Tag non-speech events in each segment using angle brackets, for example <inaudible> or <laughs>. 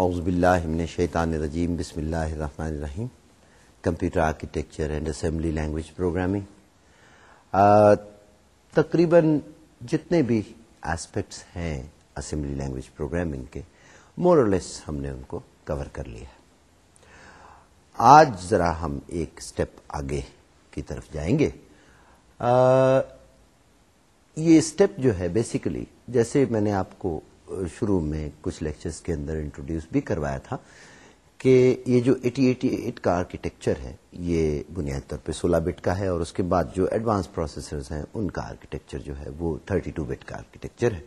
اعوذ باللہ من الشیطان الرجیم، بسم اللہ الرحمن الرحیم۔ Computer architecture and assembly language programming. تقریباً جتنے بھی اسپیکٹس ہیں اسمبلی لینگویج پروگرامنگ کے مورلیس ہم نے ان کو کور کر لیا آج ذرا ہم ایک سٹیپ آگے کی طرف جائیں گے۔ یہ اسٹیپ جو ہے بیسیکلی جیسے میں نے آپ کو شروع میں کچھ لیکچرز کے اندر انٹروڈیوس بھی کروایا تھا کہ یہ جو ایٹی ایٹی ایٹ کا آرکیٹیکچر ہے، یہ بنیادی طور پہ سولہ بٹ کا ہے اور اس کے بعد جو ایڈوانس پروسیسرز ہیں، ان کا آرکیٹیکچر جو ہے وہ تھرٹی ٹو بٹ کا آرکیٹیکچر ہے۔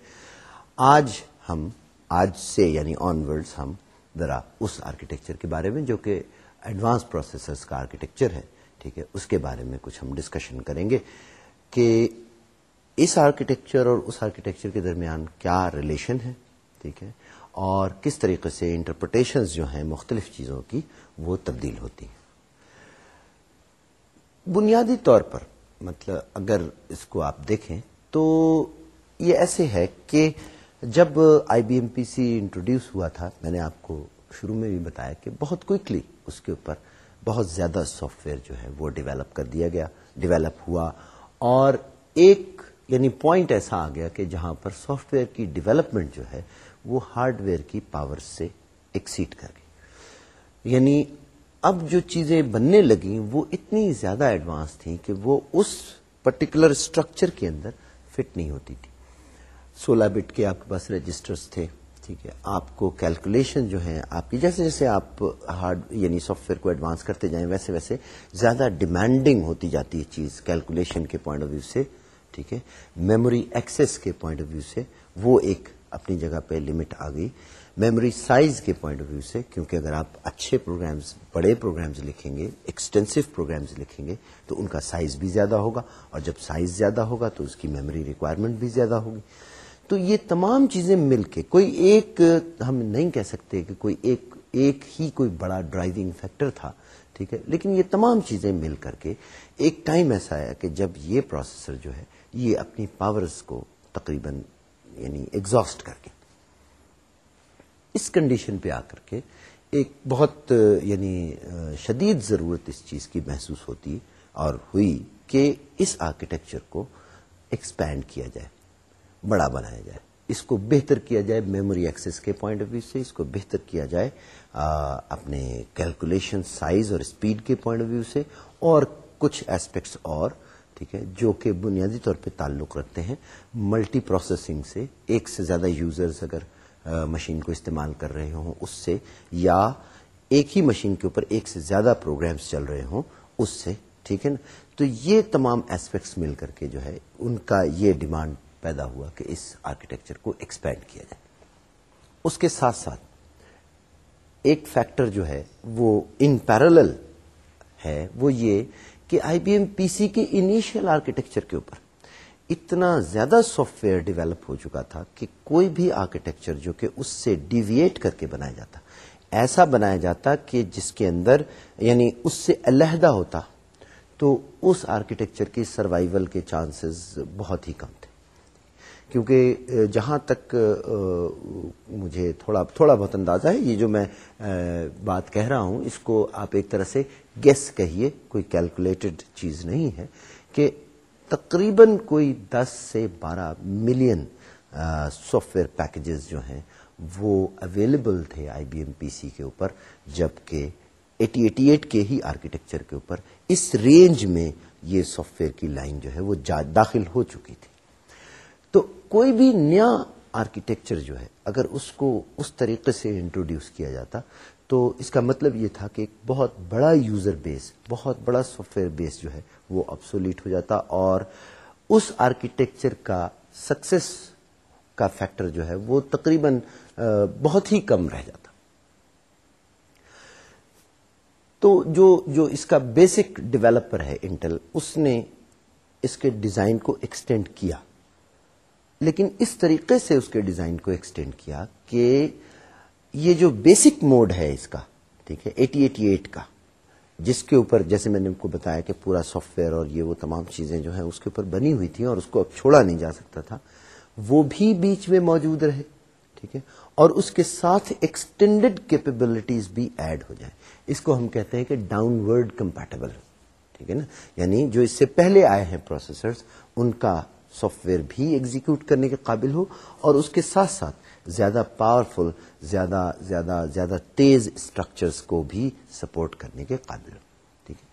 آج ہم، آج سے یعنی آن ورڈز ہم ذرا اس آرکیٹیکچر کے بارے میں جو کہ ایڈوانس پروسیسرز کا آرکیٹیکچر ہے، ٹھیک ہے، اس کے بارے میں کچھ ہم ڈسکشن کریں گے کہ اس آرکیٹیکچر اور اس آرکیٹیکچر کے درمیان کیا ریلیشن ہے؟ ٹھیک ہے۔ اور کس طریقے سے انٹرپریٹیشنز جو ہیں مختلف چیزوں کی وہ تبدیل ہوتی ہیں؟ بنیادی طور پر مطلب اگر اس کو آپ دیکھیں تو یہ ایسے ہے کہ جب I B M P C introduce ہوا تھا، میں نے آپ کو شروع میں بھی بتایا کہ بہت کوئکلی اس کے اوپر بہت زیادہ سافٹ ویئر جو ہے وہ ڈیولپ کر دیا گیا ڈیولپ ہوا، اور ایک یعنی پوائنٹ ایسا آ گیا کہ جہاں پر سافٹ ویئر کی ڈیولپمنٹ جو ہے وہ ہارڈ ویئر کی پاور سے ایکسیٹ کر گئی۔ یعنی اب جو چیزیں بننے لگیں وہ اتنی زیادہ ایڈوانس تھیں کہ وہ اس پرٹیکولر اسٹرکچر کے اندر فٹ نہیں ہوتی تھی۔ سولہ بٹ کے آپ کے پاس رجسٹرز تھے، ٹھیک ہے، آپ کو کیلکولیشن جو ہے آپ کی جیسے جیسے آپ ہارڈ یعنی سافٹ ویئر کو ایڈوانس کرتے جائیں، ویسے ویسے زیادہ ڈیمانڈنگ ہوتی جاتی ہے چیز کیلکولیشن کے پوائنٹ آف ویو سے۔ ٹھیک ہے؟ میموری ایکسس کے پوائنٹ آف ویو سے وہ ایک اپنی جگہ پہ لمٹ آ گئی۔ میموری سائز کے پوائنٹ آف ویو سے کیونکہ اگر آپ اچھے پروگرامز بڑے پروگرامز لکھیں گے ایکسٹینسو پروگرامز لکھیں گے، تو ان کا سائز بھی زیادہ ہوگا۔ اور جب سائز زیادہ ہوگا تو اس کی میموری ریکوائرمنٹ بھی زیادہ ہوگی۔ تو یہ تمام چیزیں مل کے کوئی ایک، ہم نہیں کہہ سکتے کہ کوئی ایک ایک ہی کوئی بڑا ڈرائیونگ فیکٹر تھا، ٹھیک ہے؟ لیکن یہ تمام چیزیں مل کر کے ایک ٹائم ایسا آیا کہ جب یہ پروسیسر جو ہے یہ اپنی پاورز کو تقریباً یعنی ایگزاسٹ کر کے اس کنڈیشن پہ آ کر کے ایک بہت یعنی شدید ضرورت اس چیز کی محسوس ہوتی اور ہوئی کہ اس آرکیٹیکچر کو ایکسپینڈ کیا جائے، بڑا بنایا جائے، اس کو بہتر کیا جائے میموری ایکسس کے پوائنٹ آف ویو سے، اس کو بہتر کیا جائے اپنے کیلکولیشن سائز اور اسپیڈ کے پوائنٹ آف ویو سے اور کچھ ایسپیکٹس اور ٹھیک ہے، جو کہ بنیادی طور پہ تعلق رکھتے ہیں۔ ملٹی پروسیسنگ سے ایک سے زیادہ یوزرز اگر مشین کو استعمال کر رہے ہوں، اس سے یا ایک ہی مشین کے اوپر ایک سے زیادہ پروگرامز چل رہے ہوں، اس سے، ٹھیک ہے نا؟ تو یہ تمام ایسپیکٹس مل کر کے جو ہے، ان کا یہ ڈیمانڈ پیدا ہوا کہ اس آرکیٹیکچر کو ایکسپینڈ کیا جائے۔ اس کے ساتھ ساتھ ایک فیکٹر جو ہے، وہ ان پیرل ہے، وہ یہ کہ آئی بی ایم پی سی کے انیشیل آرکیٹیکچر کے اوپر اتنا زیادہ سافٹ ویئر ڈیولپ ہو چکا تھا کہ کوئی بھی آرکیٹیکچر جو کہ اس سے ڈیویٹ کر کے بنایا جاتا، ایسا بنایا جاتا کہ جس کے اندر یعنی اس سے علیحدہ ہوتا، تو اس آرکیٹیکچر کی سروائیول کے چانسز بہت ہی کم تھے۔ کیونکہ جہاں تک مجھے تھوڑا تھوڑا بہت اندازہ ہے، یہ جو میں بات کہہ رہا ہوں، اس کو آپ ایک طرح سے گیس کہیے، کوئی کیلکولیٹڈ چیز نہیں ہے کہ تقریباً کوئی دس سے بارہ ملین سافٹ ویئر پیکجز جو ہیں، وہ اویلیبل تھے آئی بی ایم پی سی کے اوپر، جبکہ ایٹی ایٹی ایٹ کے ہی آرکیٹیکچر کے اوپر اس رینج میں یہ سافٹ ویئر کی لائن جو ہے، وہ داخل ہو چکی تھی۔ تو کوئی بھی نیا آرکیٹیکچر جو ہے، اگر اس کو اس طریقے سے انٹروڈیوس کیا جاتا تو اس کا مطلب یہ تھا کہ ایک بہت بڑا یوزر بیس، بہت بڑا سافٹ ویئر بیس جو ہے وہ ابسولیٹ ہو جاتا اور اس آرکیٹیکچر کا سکسیس کا فیکٹر جو ہے وہ تقریباً بہت ہی کم رہ جاتا۔ تو جو جو اس کا بیسک ڈیولپر ہے انٹل اس نے اس کے ڈیزائن کو ایکسٹینڈ کیا۔ لیکن اس طریقے سے اس کے ڈیزائن کو ایکسٹینڈ کیا کہ یہ جو بیسک موڈ ہے اس کا، ٹھیک ہے ایٹی ایٹی ایٹ کا، جس کے اوپر جیسے میں نے کو بتایا کہ پورا سافٹ ویئر اور یہ وہ تمام چیزیں جو ہیں اس کے اوپر بنی ہوئی تھیں اور اس کو اب چھوڑا نہیں جا سکتا تھا، وہ بھی بیچ میں موجود رہے، ٹھیک ہے، اور اس کے ساتھ ایکسٹینڈیڈ کیپیبلٹیز بھی ایڈ ہو جائیں۔ اس کو ہم کہتے ہیں کہ ڈاؤن ورڈ کمپیٹیبل ٹھیک ہے نا؟ یعنی جو اس سے پہلے آئے ہیں پروسیسرز ان کا سافٹ ویئر بھی ایگزیکیوٹ کرنے کے قابل ہو اور اس کے ساتھ ساتھ زیادہ پاورفل زیادہ زیادہ زیادہ تیز اسٹرکچرس کو بھی سپورٹ کرنے کے قابل ٹھیک ہے؟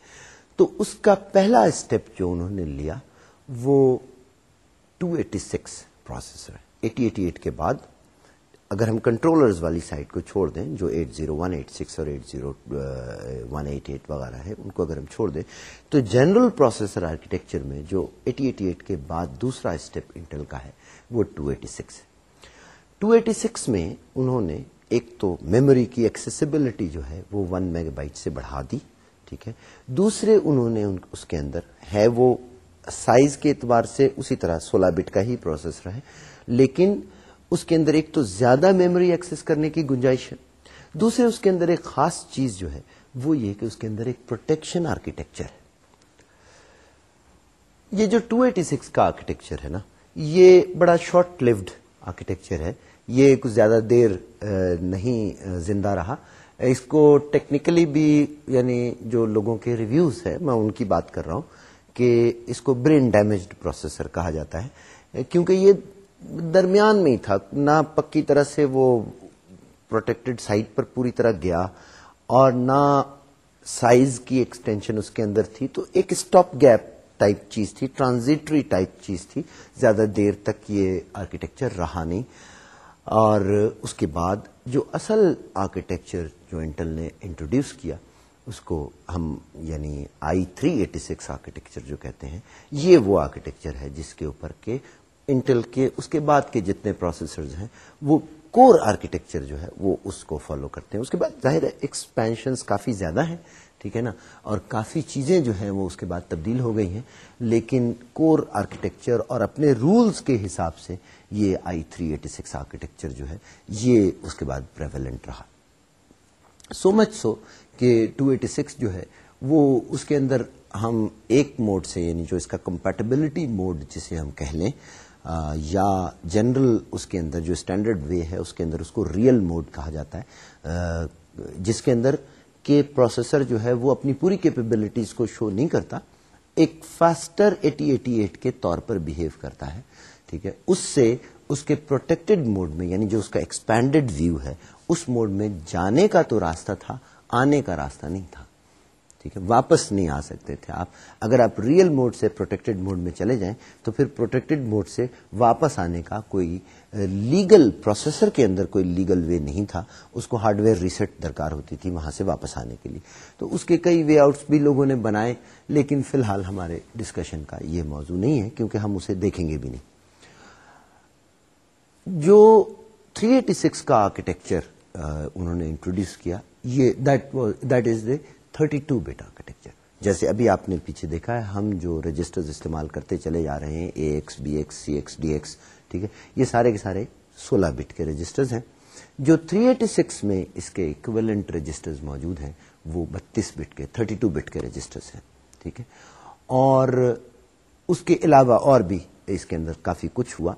تو اس کا پہلا اسٹیپ جو انہوں نے لیا وہ 286 پروسیسر 8088 کے بعد اگر ہم کنٹرولرز والی سائٹ کو چھوڑ دیں، جو 80186 اور 80188 uh, وغیرہ ہے ان کو اگر ہم چھوڑ دیں، تو جنرل پروسیسر آرکیٹیکچر میں جو 8088 کے بعد دوسرا اسٹیپ انٹل کا ہے، وہ 286 ہے۔ 286 میں انہوں نے ایک تو میموری کی ایکسیسیبلٹی جو ہے وہ 1 میگا بائٹ سے بڑھا دی، ٹھیک ہے۔ دوسرے انہوں نے اس کے اندر ہے وہ سائز کے اعتبار سے اسی طرح 16 بٹ کا ہی پروسیس رہے لیکن اس کے اندر ایک تو زیادہ میموری ایکسس کرنے کی گنجائش ہے۔ دوسرے اس کے اندر ایک خاص چیز جو ہے وہ یہ کہ اس کے اندر ایک پروٹیکشن آرکیٹیکچر ہے۔ یہ جو 286 کا آرکیٹیکچر ہے نا، یہ بڑا شارٹ لیوڈ آرکیٹیکچر ہے۔ یہ کچھ زیادہ دیر نہیں زندہ رہا۔ اس کو ٹیکنیکلی بھی یعنی جو لوگوں کے ریویوز ہے میں ان کی بات کر رہا ہوں کہ اس کو برین ڈیمیجڈ پروسیسر کہا جاتا ہے۔ کیونکہ یہ درمیان میں ہی تھا، نہ پکی طرح سے وہ پروٹیکٹڈ سائٹ پر پوری طرح گیا اور نہ سائز کی ایکسٹینشن اس کے اندر تھی۔ تو ایک اسٹاپ گیپ ٹائپ چیز تھی ٹرانزیٹری ٹائپ چیز تھی۔ زیادہ دیر تک یہ آرکیٹیکچر رہا نہیں۔ اور اس کے بعد جو اصل آرکیٹیکچر جو انٹل نے انٹروڈیوس کیا، اس کو ہم یعنی I three eighty six architecture جو کہتے ہیں، یہ وہ آرکیٹیکچر ہے جس کے اوپر کے انٹل کے، اس کے بعد کے جتنے پروسیسرز ہیں، وہ کور آرکیٹیکچر جو ہے وہ اس کو فالو کرتے ہیں۔ اس کے بعد ظاہر ہے ایکسپینشنز کافی زیادہ ہیں، ٹھیک ہے نا؟ اور کافی چیزیں جو ہیں وہ اس کے بعد تبدیل ہو گئی ہیں، لیکن کور آرکیٹیکچر اور اپنے رولز کے حساب سے یہ I three eighty six architecture جو ہے، یہ اس کے بعد پریویلنٹ رہا۔ سو مچ سو کہ ٹو ایٹی سکس جو ہے، وہ اس کے اندر ہم ایک موڈ سے یعنی جو اس کا کمپیٹیبلٹی موڈ جسے ہم کہہ لیں یا جنرل اس کے اندر جو اسٹینڈرڈ وے ہے، اس کے اندر اس کو ریئل موڈ کہا جاتا ہے۔ جس کے اندر کہ پروسیسر جو ہے، وہ اپنی پوری کیپیبلٹیز کو شو نہیں کرتا، ایک فاسٹر ایٹی ایٹی ایٹ کے طور پر بہیو کرتا ہے۔ ٹھیک ہے، اس سے اس کے پروٹیکٹڈ موڈ میں یعنی جو اس کا ایکسپینڈیڈ ویو ہے، اس موڈ میں جانے کا تو راستہ تھا، آنے کا راستہ نہیں تھا۔ ٹھیک ہے، واپس نہیں آ سکتے تھے آپ۔ اگر آپ ریئل موڈ سے پروٹیکٹڈ موڈ میں چلے جائیں، تو پھر پروٹیکٹڈ موڈ سے واپس آنے کا کوئی لیگل پروسیسر کے اندر کوئی لیگل وے نہیں تھا۔ اس کو ہارڈ ویئر ریسیٹ درکار ہوتی تھی وہاں سے واپس آنے کے لیے۔ تو اس کے کئی وے آؤٹس بھی لوگوں نے بنائے، لیکن فی الحال ہمارے ڈسکشن کا یہ موضوع نہیں ہے، کیونکہ ہم اسے دیکھیں گے بھی نہیں۔ جو 386 کا آرکیٹیکچر انہوں نے انٹروڈیوس کیا، یہ that is the thirty two architecture. جیسے ابھی آپ نے پیچھے دیکھا ہے، ہم جو رجسٹر استعمال کرتے چلے جا رہے ہیں A X B X C X D X ٹھیک ہے؟ یہ سارے کے سارے سولہ بٹ کے رجسٹرز ہیں۔ جو 386 میں اس کے اکویلنٹ رجسٹرز موجود ہیں، وہ بتیس بٹ کے 32 بٹ کے رجسٹرز ہیں، ٹھیک ہے؟ اور اس کے علاوہ اور بھی اس کے اندر کافی کچھ ہوا۔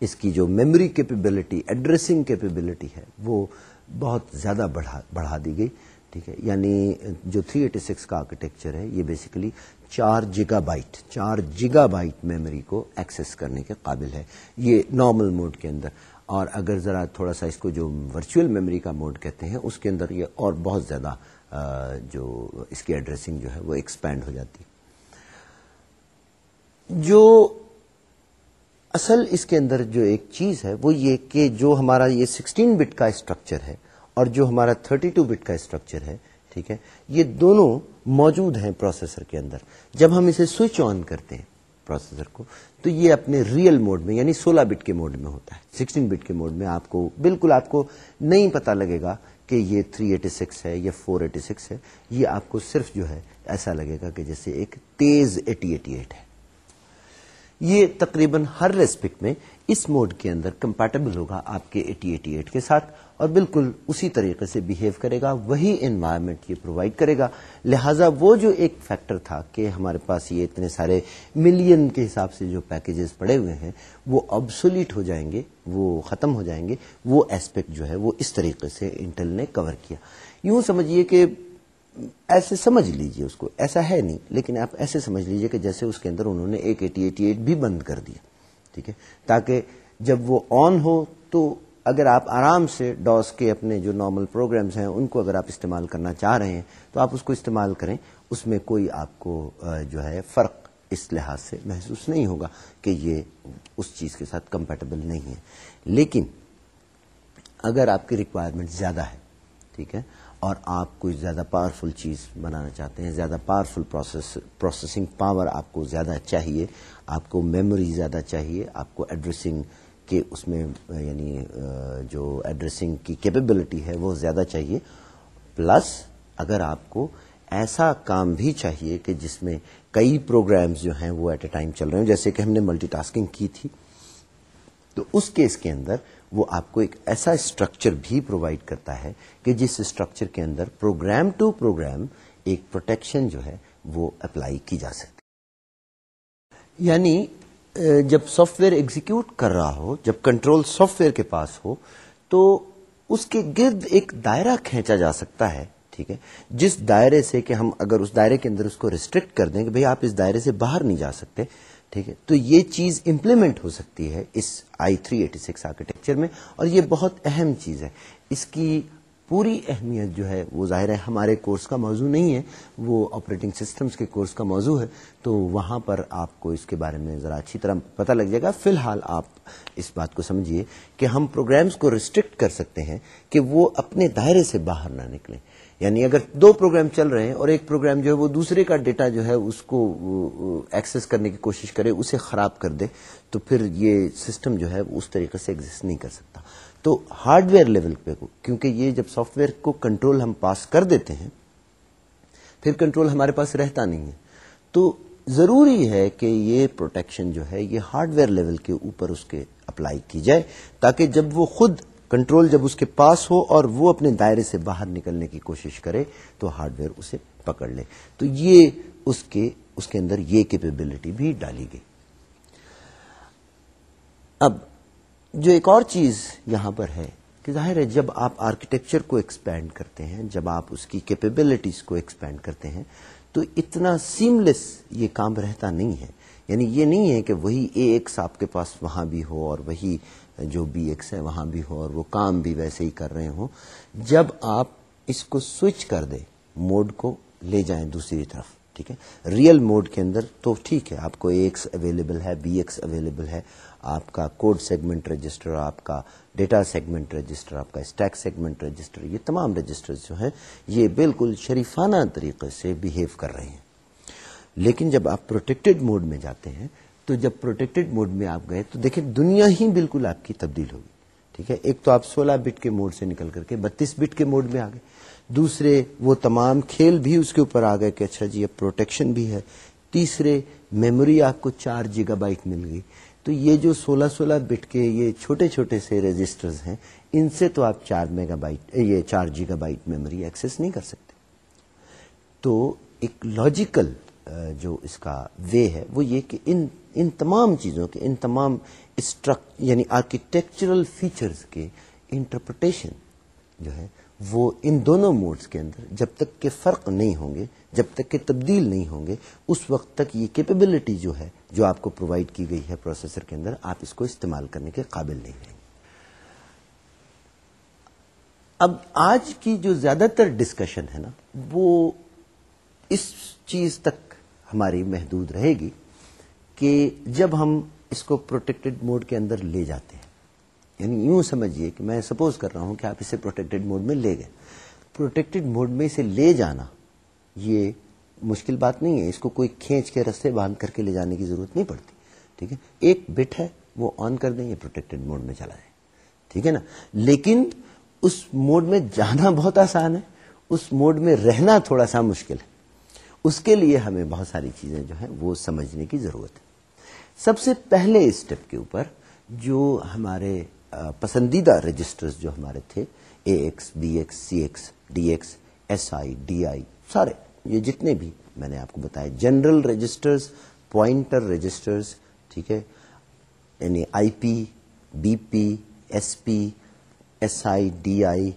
اس کی جو میموری کیپیبلٹی ایڈریسنگ کیپیبلٹی ہے، وہ بہت زیادہ بڑھا بڑھا دی گئی، ٹھیک ہے؟ یعنی جو 386 کا آرکیٹیکچر ہے، یہ بیسیکلی چار جگا بائٹ چار جگا بائٹ میموری کو ایکسس کرنے کے قابل ہے۔ یہ نارمل موڈ کے اندر۔ اور اگر ذرا تھوڑا سا اس کو جو ورچوئل میموری کا موڈ کہتے ہیں، اس کے اندر یہ اور بہت زیادہ جو اس کی ایڈریسنگ جو ہے، وہ ایکسپینڈ ہو جاتی۔ جو اصل اس کے اندر جو ایک چیز ہے وہ یہ کہ جو ہمارا یہ سکسٹین بٹ کا اسٹرکچر ہے اور جو ہمارا 32 بٹ کا اسٹرکچر ہے، ٹھیک ہے، یہ دونوں موجود ہیں پروسیسر کے اندر۔ جب ہم اسے سوئچ آن کرتے ہیں پروسیسر کو، تو یہ اپنے ریئل موڈ میں یعنی سولہ بٹ کے موڈ میں ہوتا ہے۔ سکسٹین بٹ کے موڈ میں آپ کو بالکل آپ کو نہیں پتا لگے گا کہ یہ 386 ہے یا 486 ہے۔ یہ آپ کو صرف جو ہے ایسا لگے گا کہ جیسے ایک تیز 8088 ہے۔ یہ تقریباً ہر ریسپیکٹ میں اس موڈ کے اندر کمپیٹیبل ہوگا آپ کے ایٹی ایٹی ایٹ کے ساتھ اور بالکل اسی طریقے سے بہیو کرے گا، وہی انوائرمنٹ یہ پرووائڈ کرے گا۔ لہٰذا وہ جو ایک فیکٹر تھا کہ ہمارے پاس یہ اتنے سارے ملین کے حساب سے جو پیکجز پڑے ہوئے ہیں، وہ ابسولیٹ ہو جائیں گے، وہ ختم ہو جائیں گے۔ وہ ایسپیکٹ جو ہے وہ اس طریقے سے انٹل نے کور کیا۔ یوں سمجھیے کہ ایسے سمجھ لیجیے اس کو، ایسا ہے نہیں، لیکن آپ ایسے سمجھ لیجیے کہ جیسے اس کے اندر انہوں نے ایک ایٹی ایٹی ایٹ بھی بند کر دیا، ٹھیک ہے؟ تاکہ جب وہ آن ہو تو اگر آپ آرام سے ڈاس کے اپنے جو نارمل پروگرامز ہیں، ان کو اگر آپ استعمال کرنا چاہ رہے ہیں، تو آپ اس کو استعمال کریں، اس میں کوئی آپ کو جو ہے فرق اس لحاظ سے محسوس نہیں ہوگا کہ یہ اس چیز کے ساتھ کمپیٹیبل نہیں ہے۔ لیکن اگر آپ کی ریکوائرمنٹ زیادہ ہے، ٹھیک ہے؟ اور آپ کوئی زیادہ پاورفل چیز بنانا چاہتے ہیں، زیادہ پاورفل پروسیسنگ پاور آپ کو زیادہ چاہیے، آپ کو میموری زیادہ چاہیے، آپ کو ایڈریسنگ کہ اس میں یعنی جو ایڈریسنگ کی کیپیبلٹی ہے وہ زیادہ چاہیے۔ پلس اگر آپ کو ایسا کام بھی چاہیے کہ جس میں کئی پروگرامز جو ہیں وہ ایٹ اے ٹائم چل رہے ہیں جیسے کہ ہم نے ملٹی ٹاسکنگ کی تھی، تو اس کیس کے اندر وہ آپ کو ایک ایسا اسٹرکچر بھی پرووائڈ کرتا ہے کہ جس اسٹرکچر کے اندر پروگرام ٹو پروگرام ایک پروٹیکشن جو ہے وہ اپلائی کی جا سکتی یعنی جب سافٹ ویئر ایگزیکیوٹ کر رہا ہو، جب کنٹرول سافٹ ویئر کے پاس ہو، تو اس کے گرد ایک دائرہ کھینچا جا سکتا ہے، ٹھیک ہے؟ جس دائرے سے کہ ہم اگر اس دائرے کے اندر اس کو ریسٹرکٹ کر دیں کہ بھئی آپ اس دائرے سے باہر نہیں جا سکتے ٹھیک ہے؟ تو یہ چیز امپلیمنٹ ہو سکتی ہے اس I three eighty six architecture میں، اور یہ بہت اہم چیز ہے۔ اس کی پوری اہمیت جو ہے، وہ ظاہر ہے ہمارے کورس کا موضوع نہیں ہے، وہ آپریٹنگ سسٹمز کے کورس کا موضوع ہے۔ تو وہاں پر آپ کو اس کے بارے میں ذرا اچھی طرح پتہ لگ جائے گا۔ فی الحال آپ اس بات کو سمجھیے کہ ہم پروگرامز کو ریسٹرکٹ کر سکتے ہیں کہ وہ اپنے دائرے سے باہر نہ نکلیں۔ یعنی اگر دو پروگرام چل رہے ہیں اور ایک پروگرام جو ہے وہ دوسرے کا ڈیٹا جو ہے اس کو ایکسس کرنے کی کوشش کرے، اسے خراب کر دے، تو پھر یہ سسٹم جو ہے اس طریقے سے ایگزٹ نہیں کر سکتا۔ تو ہارڈ ویئر لیول پہ، کیونکہ یہ جب سافٹ ویئر کو کنٹرول ہم پاس کر دیتے ہیں، پھر کنٹرول ہمارے پاس رہتا نہیں ہے۔ تو ضروری ہے کہ یہ پروٹیکشن جو ہے، یہ ہارڈ ویئر لیول کے اوپر اس کے اپلائی کی جائے، تاکہ جب وہ خود کنٹرول جب اس کے پاس ہو اور وہ اپنے دائرے سے باہر نکلنے کی کوشش کرے تو ہارڈ ویئر اسے پکڑ لے۔ تو یہ اس کے اس کے اندر یہ کیپیبلٹی بھی ڈالی گئی۔ اب جو ایک اور چیز یہاں پر ہے کہ ظاہر ہے جب آپ آرکیٹیکچر کو ایکسپینڈ کرتے ہیں، جب آپ اس کی کیپیبلٹیز کو ایکسپینڈ کرتے ہیں، تو اتنا سیملیس یہ کام رہتا نہیں ہے۔ یعنی یہ نہیں ہے کہ وہی اے ایکس آپ کے پاس وہاں بھی ہو اور وہی جو بی ایکس ہے، وہاں بھی ہو اور وہ کام بھی ویسے ہی کر رہے ہوں۔ جب آپ اس کو سوئچ کر دیں، موڈ کو لے جائیں دوسری طرف، ٹھیک ہے؟ ریئل موڈ کے اندر تو ٹھیک ہے، آپ کو اے ایکس اویلیبل ہے، بی ایکس اویلیبل ہے، آپ کا کوڈ سیگمنٹ رجسٹر، آپ کا ڈیٹا سیگمنٹ رجسٹر، آپ کا اسٹیک سیگمنٹ رجسٹر، یہ تمام رجسٹر جو ہیں، یہ بالکل شریفانہ طریقے سے بہیو کر رہے ہیں۔ لیکن جب آپ پروٹیکٹڈ موڈ میں جاتے ہیں تو جب پروٹیکٹڈ موڈ میں آپ گئے تو دیکھیں دنیا ہی بالکل آپ کی تبدیل ہوگی ٹھیک ہے؟ ایک تو آپ سولہ بٹ کے موڈ سے نکل کر کے بتیس بٹ کے موڈ میں آ گئے۔ دوسرے وہ تمام کھیل بھی اس کے اوپر آ گئے کہ اچھا جی اب پروٹیکشن بھی ہے۔ تیسرے میموری آپ کو چار جیگا بائٹ مل گئی۔ تو یہ جو سولہ سولہ بٹ کے یہ چھوٹے چھوٹے سے رجسٹرز ہیں، ان سے تو آپ چار میگا بائٹ یہ چار جیگا بائٹ میموری ایکسس نہیں کر سکتے۔ تو ایک لاجیکل جو اس کا وے ہے، وہ یہ کہ ان ان تمام چیزوں کے، ان تمام اسٹرک یعنی آرکیٹیکچرل فیچرز کے انٹرپریٹیشن جو ہے، وہ ان دونوں موڈز کے اندر جب تک کہ فرق نہیں ہوں گے، جب تک کہ تبدیل نہیں ہوں گے، اس وقت تک یہ کیپیبلٹی جو ہے، جو آپ کو پرووائڈ کی گئی ہے پروسیسر کے اندر، آپ اس کو استعمال کرنے کے قابل نہیں رہیں گے۔ اب آج کی جو زیادہ تر ڈسکشن ہے نا، وہ اس چیز تک ہماری محدود رہے گی۔ کہ جب ہم اس کو پروٹیکٹڈ موڈ کے اندر لے جاتے ہیں یعنی یوں سمجھیے کہ میں سپوز کر رہا ہوں کہ آپ اسے پروٹیکٹڈ موڈ میں لے گئے۔ پروٹیکٹڈ موڈ میں اسے لے جانا، یہ مشکل بات نہیں ہے۔ اس کو کوئی کھینچ کے رستے باندھ کر کے لے جانے کی ضرورت نہیں پڑتی، ٹھیک ہے؟ ایک بٹ ہے، وہ آن کر دیں یہ پروٹیکٹڈ موڈ میں چلا جائے، ٹھیک ہے نا؟ لیکن اس موڈ میں جانا بہت آسان ہے، اس موڈ میں رہنا تھوڑا سا مشکل ہے۔ اس کے لیے ہمیں بہت ساری چیزیں جو ہیں وہ سمجھنے کی ضرورت ہے۔ سب سے پہلے اسٹیپ کے اوپر جو ہمارے پسندیدہ رجسٹرز جو ہمارے تھے A X B X C X D X S I D I سارے، یہ جتنے بھی میں نے آپ کو بتایا جنرل رجسٹرز پوائنٹر رجسٹرز ٹھیک ہے یعنی I P B P S P S I D I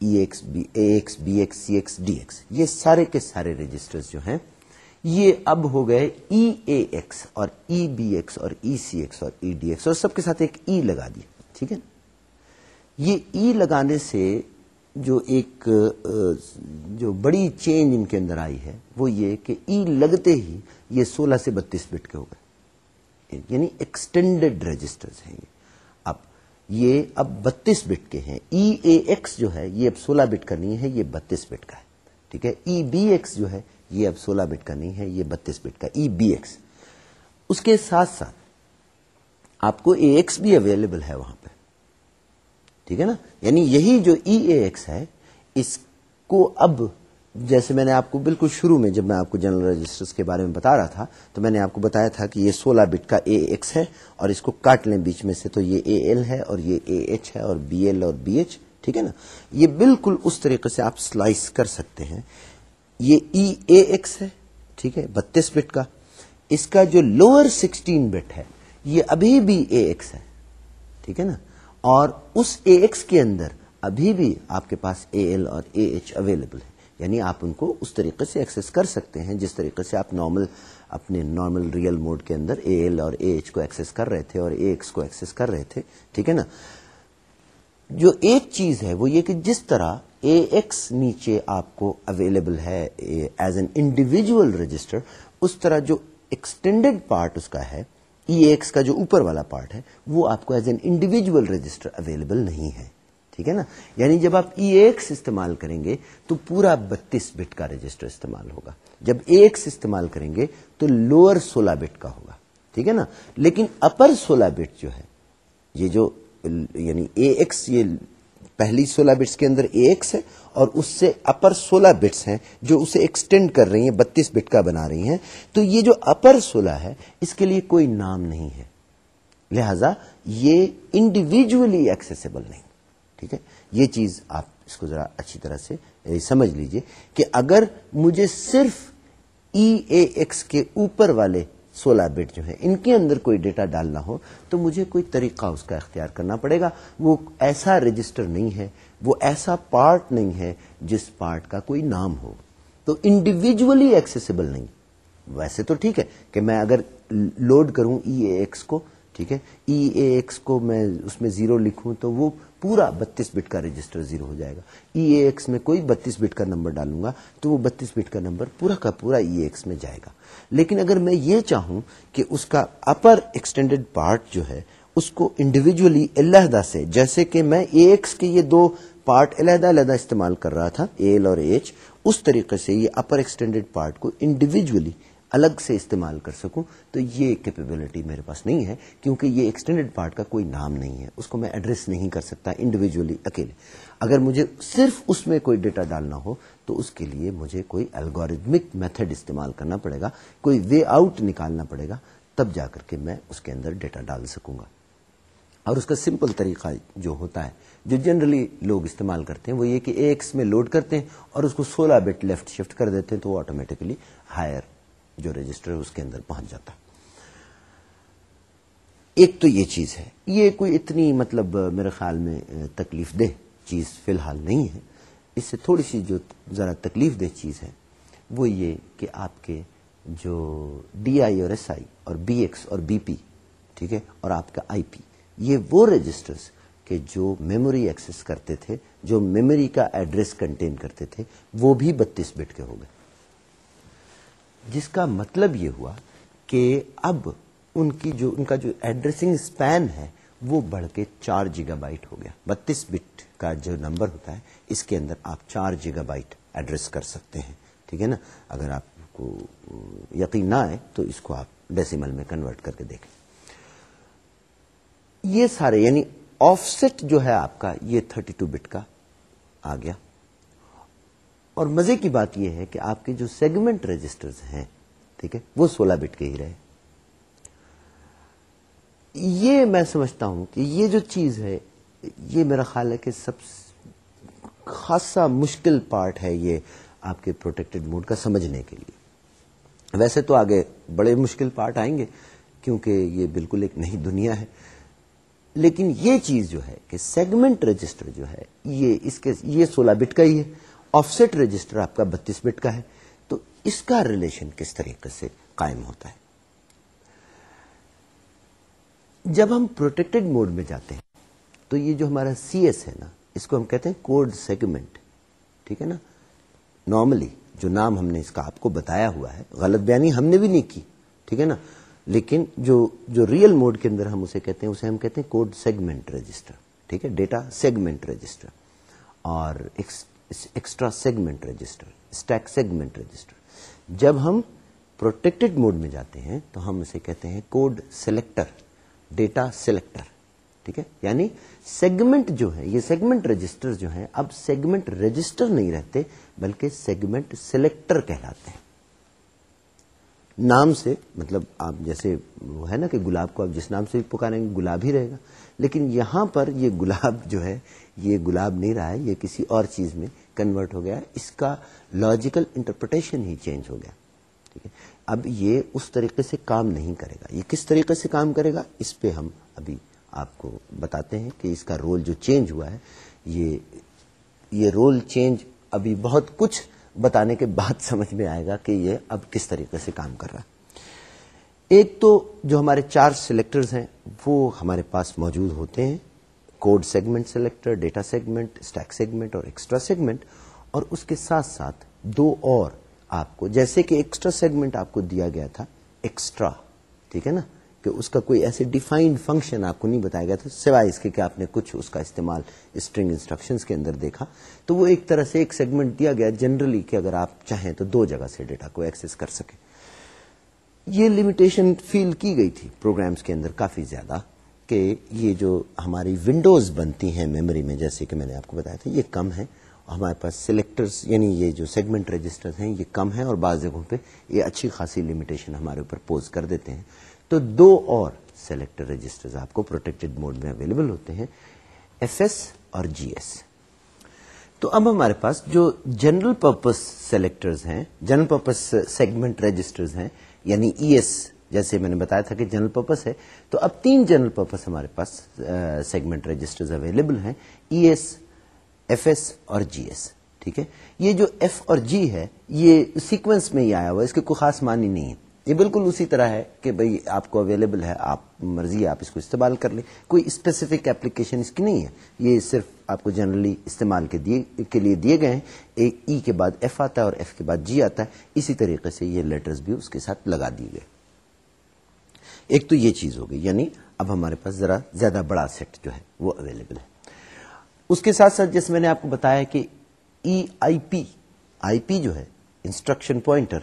E X B A X B X C X D X یہ سارے کے سارے رجسٹرز جو ہیں یہ اب ہو گئے ای اے ایکس اور ای بی ایکس اور ای سی ایکس اور ای ڈی ایکس اور سب کے ساتھ ایک ای لگا دیا ٹھیک ہے؟ یہ ای لگانے سے جو ایک جو بڑی چینج ان کے اندر آئی ہے، وہ یہ کہ ای لگتے ہی یہ سولہ سے بتیس بٹ کے ہو گئے۔ یعنی ایکسٹینڈیڈ رجسٹر ہیں یہ۔ اب یہ اب بتیس بٹ کے ہیں۔ ای اے ایکس جو ہے، یہ اب سولہ بٹ کا نہیں ہے، یہ بتیس بٹ کا ہے۔ ٹھیک ہے؟ ای بی ایکس جو ہے یہ اب سولہ بٹ کا نہیں ہے، یہ بتیس بٹ کا، ای بی ایکس۔ اس کے ساتھ ساتھ آپ کو اے ایکس بھی اویلیبل ہے وہاں پہ۔ ٹھیک ہے نا؟ یعنی یہی جو ای اے ایکس ہے، اس کو اب جیسے میں نے آپ کو بالکل شروع میں جب میں آپ کو جنرل رجسٹر کے بارے میں بتا رہا تھا، تو میں نے آپ کو بتایا تھا کہ یہ سولہ بٹ کا اے ایکس ہے اور اس کو کاٹ لیں بیچ میں سے تو یہ اے ایل ہے اور یہ اے ایچ ہے اور بی ایل اور بی ایچ۔ ٹھیک ہے نا؟ یہ بالکل اس طریقے سے آپ سلائس کر سکتے ہیں۔ یہ ای اے ایکس ہے، ٹھیک ہے، بتیس بٹ کا۔ اس کا جو لوور سکسٹین بٹ ہے، یہ ابھی بھی اے ایکس ہے، ٹھیک ہے نا۔ اور اس اے ایکس کے اندر ابھی بھی آپ کے پاس اے ایل اور اے ایچ اویلیبل ہے۔ یعنی آپ ان کو اس طریقے سے ایکسس کر سکتے ہیں، جس طریقے سے آپ نارمل، اپنے نارمل ریئل موڈ کے اندر اے ایل اور اے ایچ کو ایکسس کر رہے تھے اور اے ایکس کو ایکسس کر رہے تھے، ٹھیک ہے نا۔ جو ایک چیز ہے، وہ یہ کہ جس طرح اے ایکس نیچے آپ کو اویلیبل ہے ایز این انڈیویجل رجسٹر اس طرح جو ایکسٹینڈیڈ پارٹ اس کا ہے، ای ایکس کا جو اوپر والا پارٹ ہے، وہ آپ کو as an individual register available نہیں ہے۔ ٹھیک ہے نا؟ یعنی جب آپ ای ایکس استعمال کریں گے، تو پورا بتیس بٹ کا رجسٹر استعمال ہوگا۔ جب ایکس استعمال کریں گے، تو لوور سولہ بٹ کا ہوگا۔ ٹھیک ہے نا؟ لیکن اپر سولہ بٹ جو ہے، یہ جو یعنی اے ایکس یہ پہلی سولہ بٹس کے اندر ایکس ہے اور اس سے اپر سولہ بٹس ہیں جو اسے ایکسٹینڈ کر رہی ہیں، بتیس بٹ کا بنا رہی ہیں۔ تو یہ جو اپر سولہ ہے، اس کے لیے کوئی نام نہیں ہے۔ لہذا یہ انڈیویجلی ایکسیسیبل نہیں۔ ٹھیک ہے؟ یہ چیز آپ اس کو ذرا اچھی طرح سے سمجھ لیجیے کہ اگر مجھے صرف ای اے ایکس کے اوپر والے سولہ بٹ جو ہے ان کے اندر کوئی ڈیٹا ڈالنا ہو تو مجھے کوئی طریقہ اس کا اختیار کرنا پڑے گا۔ وہ ایسا رجسٹر نہیں ہے، وہ ایسا پارٹ نہیں ہے جس پارٹ کا کوئی نام ہو۔ تو انڈیویجلی ایکسیسیبل نہیں۔ ویسے تو ٹھیک ہے کہ میں اگر لوڈ کروں ای اے ایکس کو ٹھیک ہے؟ ای اے ایکس کو میں اس میں زیرو لکھوں تو وہ پورا بتیس بٹ کا رجسٹر زیرو ہو جائے گا۔ ای اے ایکس میں کوئی بتیس بٹ کا نمبر ڈالوں گا تو وہ بتیس بٹ کا نمبر پورا کا پورا ای ایکس میں جائے گا۔ لیکن اگر میں یہ چاہوں کہ اس کا اپر ایکسٹینڈیڈ پارٹ جو ہے اس کو انڈیویجلی علیحدہ سے، جیسے کہ میں اے ایکس کے یہ دو پارٹ علیحدہ علیحدہ استعمال کر رہا تھا ایل اور ایچ اس طریقے سے یہ اپر ایکسٹینڈیڈ پارٹ کو انڈیویجلی الگ سے استعمال کر سکوں، تو یہ کیپیبلٹی میرے پاس نہیں ہے، کیونکہ یہ ایکسٹینڈیڈ پارٹ کا کوئی نام نہیں ہے۔ اس کو میں ایڈریس نہیں کر سکتا انڈیویجلی اکیلے۔ اگر مجھے صرف اس میں کوئی ڈیٹا ڈالنا ہو، تو اس کے لیے مجھے کوئی الگوریدمک میتھڈ استعمال کرنا پڑے گا، کوئی وے آؤٹ نکالنا پڑے گا، تب جا کر کے میں اس کے اندر ڈیٹا ڈال سکوں گا۔ اور اس کا سمپل طریقہ جو ہوتا ہے، جو جنرلی لوگ استعمال کرتے ہیں، وہ یہ کہ ایکس میں لوڈ کرتے ہیں اور اس کو سولہ بٹ لیفٹ شفٹ کر دیتے ہیں، تو وہ آٹومیٹکلی ہائر جو رجسٹر ہے اس کے اندر پہنچ جاتا۔ ایک تو یہ چیز ہے، یہ کوئی اتنی مطلب میرے خیال میں تکلیف دہ چیز فی الحال نہیں ہے۔ اس سے تھوڑی سی جو ذرا تکلیف دہ چیز ہے، وہ یہ کہ آپ کے جو ڈی آئی اور ایس آئی اور بی ایکس اور بی پی، ٹھیک ہے، اور آپ کا آئی پی، یہ وہ رجسٹرز کہ جو میموری ایکسس کرتے تھے، جو میموری کا ایڈریس کنٹین کرتے تھے، وہ بھی بتیس بٹ کے ہو گئے۔ جس کا مطلب یہ ہوا کہ اب ان کی جو ان کا جو ایڈریسنگ اسپین ہے، وہ بڑھ کے چار جیگا بائٹ ہو گیا۔ بتیس بٹ کا جو نمبر ہوتا ہے، اس کے اندر آپ چار جیگا بائٹ ایڈریس کر سکتے ہیں۔ ٹھیک ہے نا؟ اگر آپ کو یقین نہ آئے تو اس کو آپ ڈیسیمل میں کنورٹ کر کے دیکھیں یہ سارے یعنی آف سیٹ جو ہے آپ کا، یہ 32 بٹ کا آ گیا۔ اور مزے کی بات یہ ہے کہ آپ کے جو سیگمنٹ رجسٹر ہیں، ٹھیک ہے، وہ سولہ بٹ کے ہی رہے۔ یہ میں سمجھتا ہوں کہ یہ جو چیز ہے، یہ میرا خیال ہے کہ سب خاصا مشکل پارٹ ہے یہ آپ کے پروٹیکٹڈ موڈ کا سمجھنے کے لیے۔ ویسے تو آگے بڑے مشکل پارٹ آئیں گے، کیونکہ یہ بالکل ایک نئی دنیا ہے۔ لیکن یہ چیز جو ہے کہ سیگمنٹ رجسٹر جو ہے، یہ اس کے، یہ سولہ بٹ کا ہی ہے۔ آف سیٹ رجسٹر آپ کا بتیس بٹ کا ہے، تو اس کا ریلیشن کس طریقے سے قائم ہوتا ہے؟ جب ہم پروٹیکٹڈ موڈ میں جاتے ہیں، تو یہ جو ہمارا سی ایس ہے نا، اس کو ہم کہتے ہیں کوڈ سیگمنٹ، ٹھیک ہے نا؟ نارملی جو نام ہم نے اس کا آپ کو بتایا ہوا ہے، غلط بیانی ہم نے بھی نہیں کی، ٹھیک ہے نا؟ لیکن جو جو ریئل موڈ کے اندر ہم اسے کہتے ہیں، اسے ہم کہتے ہیں کوڈ سیگمنٹ رجسٹر، ٹھیک ہے؟ ڈیٹا سیگمنٹ رجسٹر، اور extra segment register stack segment register جب ہم پروٹیکٹڈ موڈ میں جاتے ہیں تو ہم اسے کہتے ہیں کوڈ سلیکٹر ڈیٹا سلیکٹر ٹھیک ہے؟ یعنی سیگمنٹ جو ہے، یہ سیگمنٹ رجسٹر جو ہیں، اب سیگمنٹ رجسٹر نہیں رہتے، بلکہ سیگمنٹ سلیکٹر کہلاتے ہیں۔ نام سے مطلب آپ جیسے وہ ہے نا کہ گلاب کو آپ جس نام سے بھی پکاریں گے، گلاب ہی رہے گا۔ لیکن یہاں پر یہ گلاب جو ہے، یہ گلاب نہیں رہا ہے، یہ کسی اور چیز میں کنورٹ ہو گیا اس کا لاجیکل انٹرپریٹیشن ہی چینج ہو گیا۔ ٹھیک ہے؟ اب یہ اس طریقے سے کام نہیں کرے گا۔ یہ کس طریقے سے کام کرے گا؟ اس پہ ہم ابھی آپ کو بتاتے ہیں کہ اس کا رول جو چینج ہوا ہے، یہ یہ رول چینج ابھی بہت کچھ بتانے کے بعد سمجھ میں آئے گا کہ یہ اب کس طریقے سے کام کر رہا ہے۔ ایک تو جو ہمارے چار سلیکٹرز ہیں، وہ ہمارے پاس موجود ہوتے ہیں۔ Code segment selector data segment stack segment اور ایکسٹرا سیگمنٹ اور اس کے ساتھ ساتھ دو اور آپ کو، جیسے کہ ایکسٹرا سیگمنٹ آپ کو دیا گیا تھا ایکسٹرا ٹھیک ہے نا؟ کہ اس کا کوئی ایسے ڈیفائنڈ فنکشن آپ کو نہیں بتایا گیا تھا، سوائے اس کے کہ آپ نے کچھ اس کا استعمال اسٹرنگ انسٹرکشنز کے اندر دیکھا۔ تو وہ ایک طرح سے ایک سیگمنٹ دیا گیا جنرلی کہ اگر آپ چاہیں تو دو جگہ سے ڈیٹا کو ایکسس کر سکیں۔ یہ لمیٹیشن فیل کی گئی تھی پروگرامز کے اندر کافی زیادہ کہ یہ جو ہماری ونڈوز بنتی ہیں میموری میں، جیسے کہ میں نے آپ کو بتایا تھا، یہ کم ہے ہمارے پاس سلیکٹرز یعنی یہ جو سیگمنٹ رجسٹر ہیں، یہ کم ہیں اور بعض جگہوں پہ یہ اچھی خاصی لمیٹیشن ہمارے اوپر پوز کر دیتے ہیں۔ تو دو اور سلیکٹر رجسٹر آپ کو پروٹیکٹڈ موڈ میں اویلیبل ہوتے ہیں ایف ایس اور جی ایس تو اب ہمارے پاس جو جنرل پرپز سلیکٹرز ہیں جنرل پرپز سیگمنٹ رجسٹرز ہیں یعنی ای ایس جیسے میں نے بتایا تھا کہ جنرل پرپز ہے، تو اب تین جنرل پرپز ہمارے پاس سیگمنٹ رجسٹرز اویلیبل ہیں ای ایس ایف ایس اور جی ایس ٹھیک ہے؟ یہ جو ایف اور جی ہے، یہ سیکوینس میں ہی آیا ہوا اس کے کوئی خاص معنی نہیں ہے۔ یہ بالکل اسی طرح ہے کہ بھئی آپ کو اویلیبل ہے، آپ مرضی آپ اس کو استعمال کر لیں۔ کوئی اسپیسیفک اپلیکیشن اس کی نہیں ہے۔ یہ صرف آپ کو جنرلی استعمال کے کے لیے دیے گئے ہیں۔ ایک ای کے بعد ایف آتا ہے اور ایف کے بعد جی آتا ہے۔ اسی طریقے سے یہ لیٹرز بھی اس کے ساتھ لگا دیے گئے۔ ایک تو یہ چیز ہو گئی یعنی اب ہمارے پاس ذرا زیادہ بڑا سیٹ جو ہے وہ اویلیبل ہے۔ اس کے ساتھ ساتھ جیسے میں نے آپ کو بتایا کہ ای آئی پی آئی پی جو ہے انسٹرکشن پوائنٹر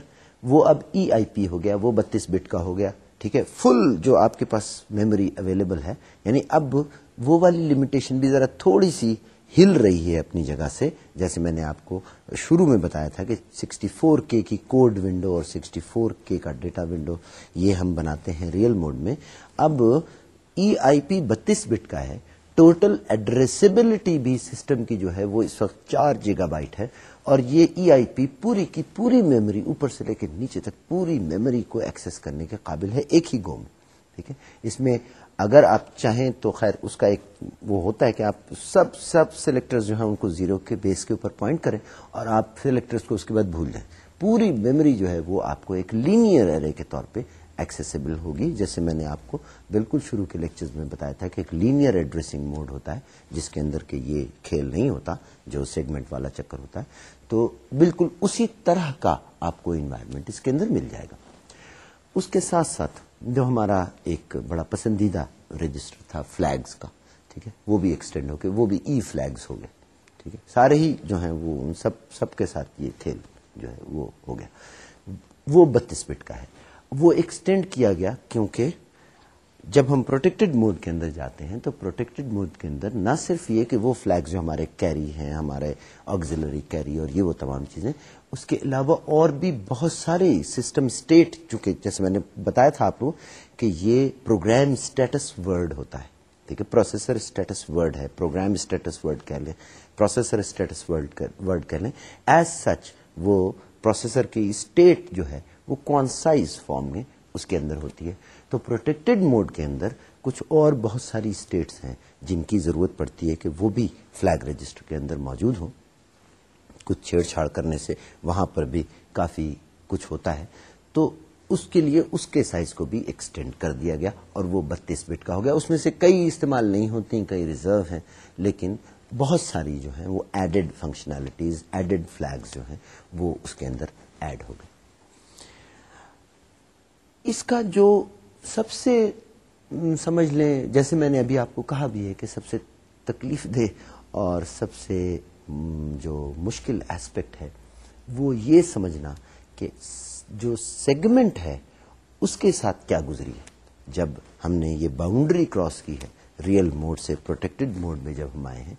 وہ اب ای آئی پی ہو گیا، وہ بتیس بٹ کا ہو گیا، ٹھیک ہے؟ فل جو آپ کے پاس میموری اویلیبل ہے یعنی اب وہ والی لمیٹیشن بھی ذرا تھوڑی سی ہل رہی ہے اپنی جگہ سے، جیسے میں نے آپ کو شروع میں بتایا تھا کہ 64 کے کی کوڈ ونڈو اور 64 کے کا ڈیٹا ونڈو یہ ہم بناتے ہیں ریئل موڈ میں۔ اب ای آئی پی بتیس بٹ کا ہے ٹوٹل ایڈریسبلٹی بھی سسٹم کی جو ہے وہ اس وقت چار جیگا بائٹ ہے۔ اور یہ ای آئی پی پوری کی پوری میموری اوپر سے لے کے نیچے تک پوری میموری کو ایکسس کرنے کے قابل ہے ایک ہی گو میں ٹھیک ہے؟ اس میں اگر آپ چاہیں تو خیر اس کا ایک وہ ہوتا ہے کہ آپ سب سب سلیکٹر جو ہیں ان کو زیرو کے بیس کے اوپر پوائنٹ کریں اور آپ سلیکٹرز کو اس کے بعد بھول جائیں۔ پوری میموری جو ہے وہ آپ کو ایک لینئر ایرے کے طور پہ ایکسیسیبل ہوگی، جیسے میں نے آپ کو بالکل شروع کے لیکچرز میں بتایا تھا کہ ایک لینئر ایڈریسنگ موڈ ہوتا ہے، جس کے اندر کہ یہ کھیل نہیں ہوتا، جو سیگمنٹ والا چکر ہوتا ہے۔ تو بالکل اسی طرح کا آپ کو انوائرمنٹ اس کے اندر مل جائے گا۔ اس کے ساتھ ساتھ جو ہمارا ایک بڑا پسندیدہ رجسٹر تھا فلیگز کا، ٹھیک ہے، وہ بھی ایکسٹینڈ ہو گئے وہ بھی ای فلیگز ہو گئے، ٹھیک ہے۔ سارے ہی جو ہیں وہ ان سب سب کے ساتھ یہ کھیل جو ہے وہ ہو گیا۔ وہ بتیس بٹ کا ہے۔ وہ ایکسٹینڈ کیا گیا کیونکہ جب ہم پروٹیکٹڈ موڈ کے اندر جاتے ہیں تو پروٹیکٹڈ موڈ کے اندر نہ صرف یہ کہ وہ فلیگ جو ہمارے کیری ہیں، ہمارے آگزلری کیری اور یہ وہ تمام چیزیں، اس کے علاوہ اور بھی بہت سارے سسٹم اسٹیٹ چونکہ جیسے میں نے بتایا تھا آپ کو کہ یہ پروگرام اسٹیٹس ورڈ ہوتا ہے۔ ٹھیک ہے پروسیسر اسٹیٹس ورڈ ہے پروگرام اسٹیٹس ورڈ کہہ لیں پروسیسر اسٹیٹس ورڈ کہہ لیں۔ ایز سچ وہ پروسیسر کی اسٹیٹ جو ہے، وہ کون سائز فارم میں اس کے اندر ہوتی ہے۔ تو پروٹیکٹڈ موڈ کے اندر کچھ اور بہت ساری اسٹیٹس ہیں جن کی ضرورت پڑتی ہے کہ وہ بھی فلیگ رجسٹر کے اندر موجود ہوں۔ کچھ چھیڑ چھاڑ کرنے سے وہاں پر بھی کافی کچھ ہوتا ہے۔ تو اس کے لیے اس کے سائز کو بھی ایکسٹینڈ کر دیا گیا اور وہ بتیس بٹ کا ہو گیا۔ اس میں سے کئی استعمال نہیں ہوتی، کئی ریزرو ہیں، لیکن بہت ساری جو ہیں وہ ایڈڈ فنکشنالٹیز ایڈڈ فلیگز جو ہیں وہ اس کے اندر ایڈ ہو گئے۔ اس کا جو سب سے سمجھ لیں، جیسے میں نے ابھی آپ کو کہا بھی ہے کہ سب سے تکلیف دہ اور سب سے جو مشکل ایسپیکٹ ہے، وہ یہ سمجھنا کہ جو سیگمنٹ ہے، اس کے ساتھ کیا گزری ہے۔ جب ہم نے یہ باؤنڈری کراس کی ہے ریئل موڈ سے پروٹیکٹڈ موڈ میں جب ہم آئے ہیں،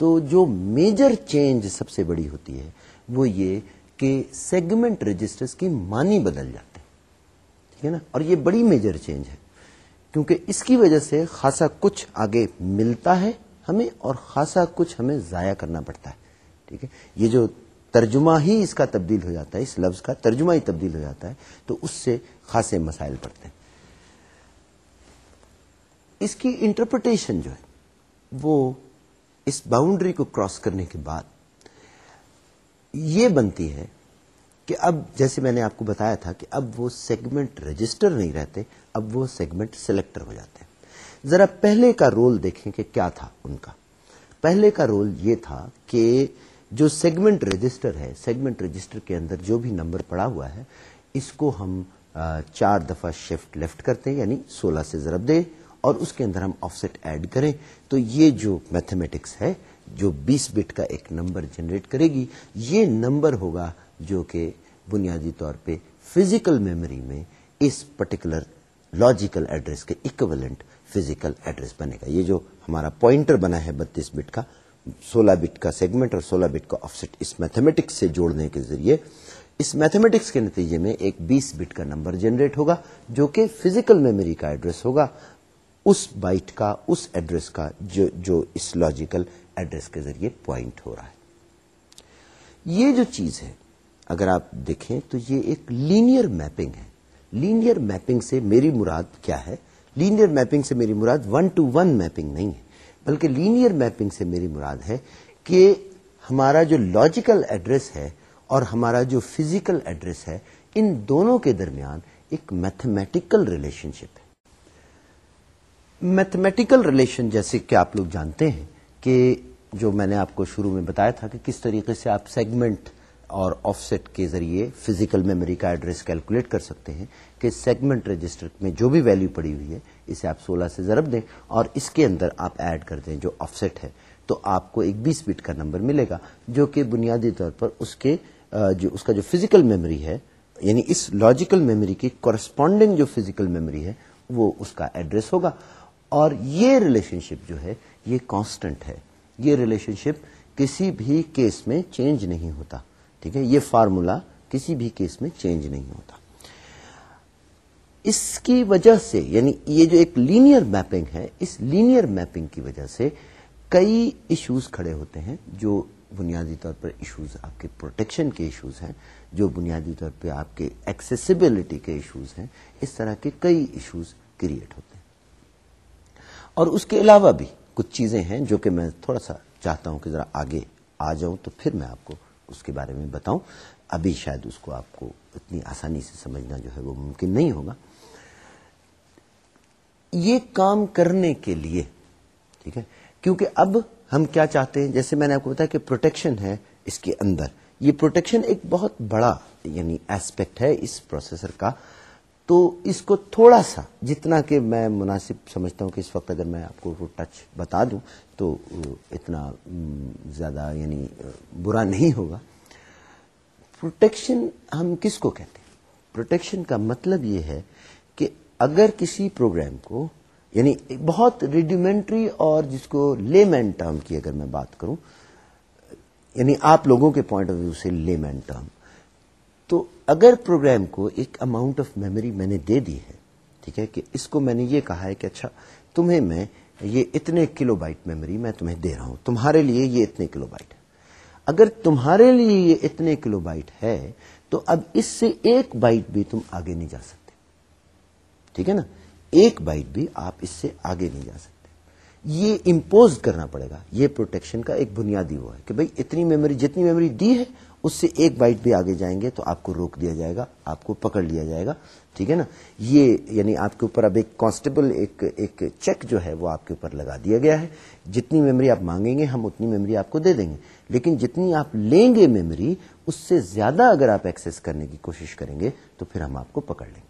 تو جو میجر چینج سب سے بڑی ہوتی ہے، وہ یہ کہ سیگمنٹ رجسٹر کی مانی بدل جاتے ہیں۔ ٹھیک ہے نا؟ اور یہ بڑی میجر چینج ہے۔ کیونکہ اس کی وجہ سے خاصا کچھ آگے ملتا ہے ہمیں اور خاصا کچھ ہمیں ضائع کرنا پڑتا ہے۔ ٹھیک ہے؟ یہ جو ترجمہ ہی اس کا تبدیل ہو جاتا ہے، اس لفظ کا ترجمہ ہی تبدیل ہو جاتا ہے، تو اس سے خاصے مسائل پڑتے ہیں۔ اس کی انٹرپریٹیشن جو ہے، وہ اس باؤنڈری کو کراس کرنے کے بعد یہ بنتی ہے کہ اب جیسے میں نے آپ کو بتایا تھا کہ اب وہ سیگمنٹ رجسٹر نہیں رہتے، اب وہ سیگمنٹ سلیکٹر ہو جاتے ہیں۔ ذرا پہلے کا رول دیکھیں کہ کیا تھا ان کا۔ پہلے کا رول یہ تھا کہ جو سیگمنٹ رجسٹر ہے سیگمنٹ رجسٹر کے اندر جو بھی نمبر پڑا ہوا ہے، اس کو ہم چار دفعہ شفٹ لیفٹ کرتے ہیں یعنی سولہ سے ضرب دیں اور اس کے اندر ہم آف سیٹ ایڈ کریں۔ تو یہ جو میتھمیٹکس ہے، جو بیس بٹ کا ایک نمبر جنریٹ کرے گی، یہ نمبر ہوگا جو کہ بنیادی طور پہ فزیکل میموری میں اس پرٹیکولر لاجیکل ایڈریس کے اکولنٹ فزیکل ایڈریس بنے گا۔ یہ جو ہمارا پوائنٹر بنا ہے بتیس بٹ کا، سولہ بٹ کا سیگمنٹ اور سولہ بٹ کا آف سیٹ اس میتھمیٹکس سے جوڑنے کے ذریعے، اس میتھمیٹکس کے نتیجے میں ایک بیس بٹ کا نمبر جنریٹ ہوگا، جو کہ فزیکل میموری کا ایڈریس ہوگا۔ اس بائٹ کا، اس ایڈریس کا جو جو اس لاجیکل ایڈریس کے ذریعے پوائنٹ ہو رہا ہے۔ یہ جو چیز ہے اگر آپ دیکھیں تو یہ ایک لینئر میپنگ ہے۔ لینئر میپنگ سے میری مراد کیا ہے؟ لینئر میپنگ سے میری مراد ون ٹو ون میپنگ نہیں ہے، بلکہ لینئر میپنگ سے میری مراد ہے کہ ہمارا جو لاجیکل ایڈریس ہے اور ہمارا جو فزیکل ایڈریس ہے، ان دونوں کے درمیان ایک میتھمیٹیکل ریلیشن شپ ہے۔ میتھمیٹیکل ریلیشن جیسے کہ آپ لوگ جانتے ہیں کہ جو میں نے آپ کو شروع میں بتایا تھا کہ کس طریقے سے آپ سیگمنٹ اور آف سیٹ کے ذریعے فزیکل میموری کا ایڈریس کیلکولیٹ کر سکتے ہیں کہ سیگمنٹ رجسٹر میں جو بھی ویلو پڑی ہوئی ہے، اسے آپ سولہ سے ضرب دیں اور اس کے اندر آپ ایڈ کر دیں جو آف سیٹ ہے، تو آپ کو ایک بیس بٹ کا نمبر ملے گا، جو کہ بنیادی طور پر اس کے جو اس کا جو فزیکل میموری ہے یعنی اس لاجیکل میموری کی کورسپونڈنگ جو فزیکل میموری ہے، وہ اس کا ایڈریس ہوگا۔ اور یہ ریلیشن شپ جو ہے، یہ کانسٹنٹ ہے۔ یہ ریلیشن شپ کسی بھی کیس میں چینج نہیں ہوتا۔ ٹھیک ہے، یہ فارمولا کسی بھی کیس میں چینج نہیں ہوتا۔ اس کی وجہ سے یعنی یہ جو ایک لینئر میپنگ ہے، اس لینئر میپنگ کی وجہ سے کئی ایشوز کھڑے ہوتے ہیں جو بنیادی طور پر ایشوز آپ کے پروٹیکشن کے ایشوز ہیں، جو بنیادی طور پہ آپ کے ایکسیسیبلٹی کے ایشوز ہیں، اس طرح کے کئی ایشوز کریٹ ہوتے ہیں۔ اور اس کے علاوہ بھی کچھ چیزیں ہیں جو کہ میں تھوڑا سا چاہتا ہوں کہ ذرا آگے آ جاؤں، تو پھر میں آپ کو اس کے بارے میں بتاؤں۔ ابھی شاید اس کو آپ کو اتنی آسانی سے سمجھنا جو ہے وہ ممکن نہیں ہوگا۔ یہ کام کرنے کے لیے، ٹھیک ہے، کیونکہ اب ہم کیا چاہتے ہیں؟ جیسے میں نے آپ کو بتایا کہ پروٹیکشن ہے اس کے اندر۔ یہ پروٹیکشن ایک بہت بڑا یعنی ایسپیکٹ ہے اس پروسیسر کا۔ تو اس کو تھوڑا سا، جتنا کہ میں مناسب سمجھتا ہوں کہ اس وقت اگر میں آپ کو ٹچ بتا دوں تو اتنا زیادہ یعنی برا نہیں ہوگا۔ پروٹیکشن ہم کس کو کہتے ہیں؟ پروٹیکشن کا مطلب یہ ہے کہ اگر کسی پروگرام کو یعنی بہت ریڈیمنٹری اور جس کو لے مین ٹرم کی اگر میں بات کروں یعنی آپ لوگوں کے پوائنٹ آف ویو سے لے مین ٹرم تو اگر پروگرام کو ایک اماؤنٹ آف میموری میں نے دے دی ہے، ٹھیک ہے، کہ اس کو میں نے یہ کہا ہے کہ اچھا تمہیں میں یہ اتنے کلو بائٹ میموری میں تمہیں دے رہا ہوں۔ تمہارے لیے یہ اتنے کلو بائٹ ہے اگر تمہارے لیے یہ اتنے کلو بائٹ ہے، تو اب اس سے ایک بائٹ بھی تم آگے نہیں جا سکتے۔ ٹھیک ہے نا؟ ایک بائٹ بھی آپ اس سے آگے نہیں جا سکتے۔ یہ امپوز کرنا پڑے گا۔ یہ پروٹیکشن کا ایک بنیادی وہ ہے کہ بھائی، اتنی میموری، جتنی میموری دی ہے، اس سے ایک بائٹ بھی آگے جائیں گے تو آپ کو روک دیا جائے گا، آپ کو پکڑ لیا جائے گا۔ ٹھیک ہے نا؟ یہ یعنی آپ کے اوپر اب ایک کانسٹیبل ایک ایک چیک جو ہے وہ آپ کے اوپر لگا دیا گیا ہے۔ جتنی میموری آپ مانگیں گے، ہم اتنی میموری آپ کو دے دیں گے۔ لیکن جتنی آپ لیں گے میموری اس سے زیادہ اگر آپ ایکسس کرنے کی کوشش کریں گے، تو پھر ہم آپ کو پکڑ لیں گے۔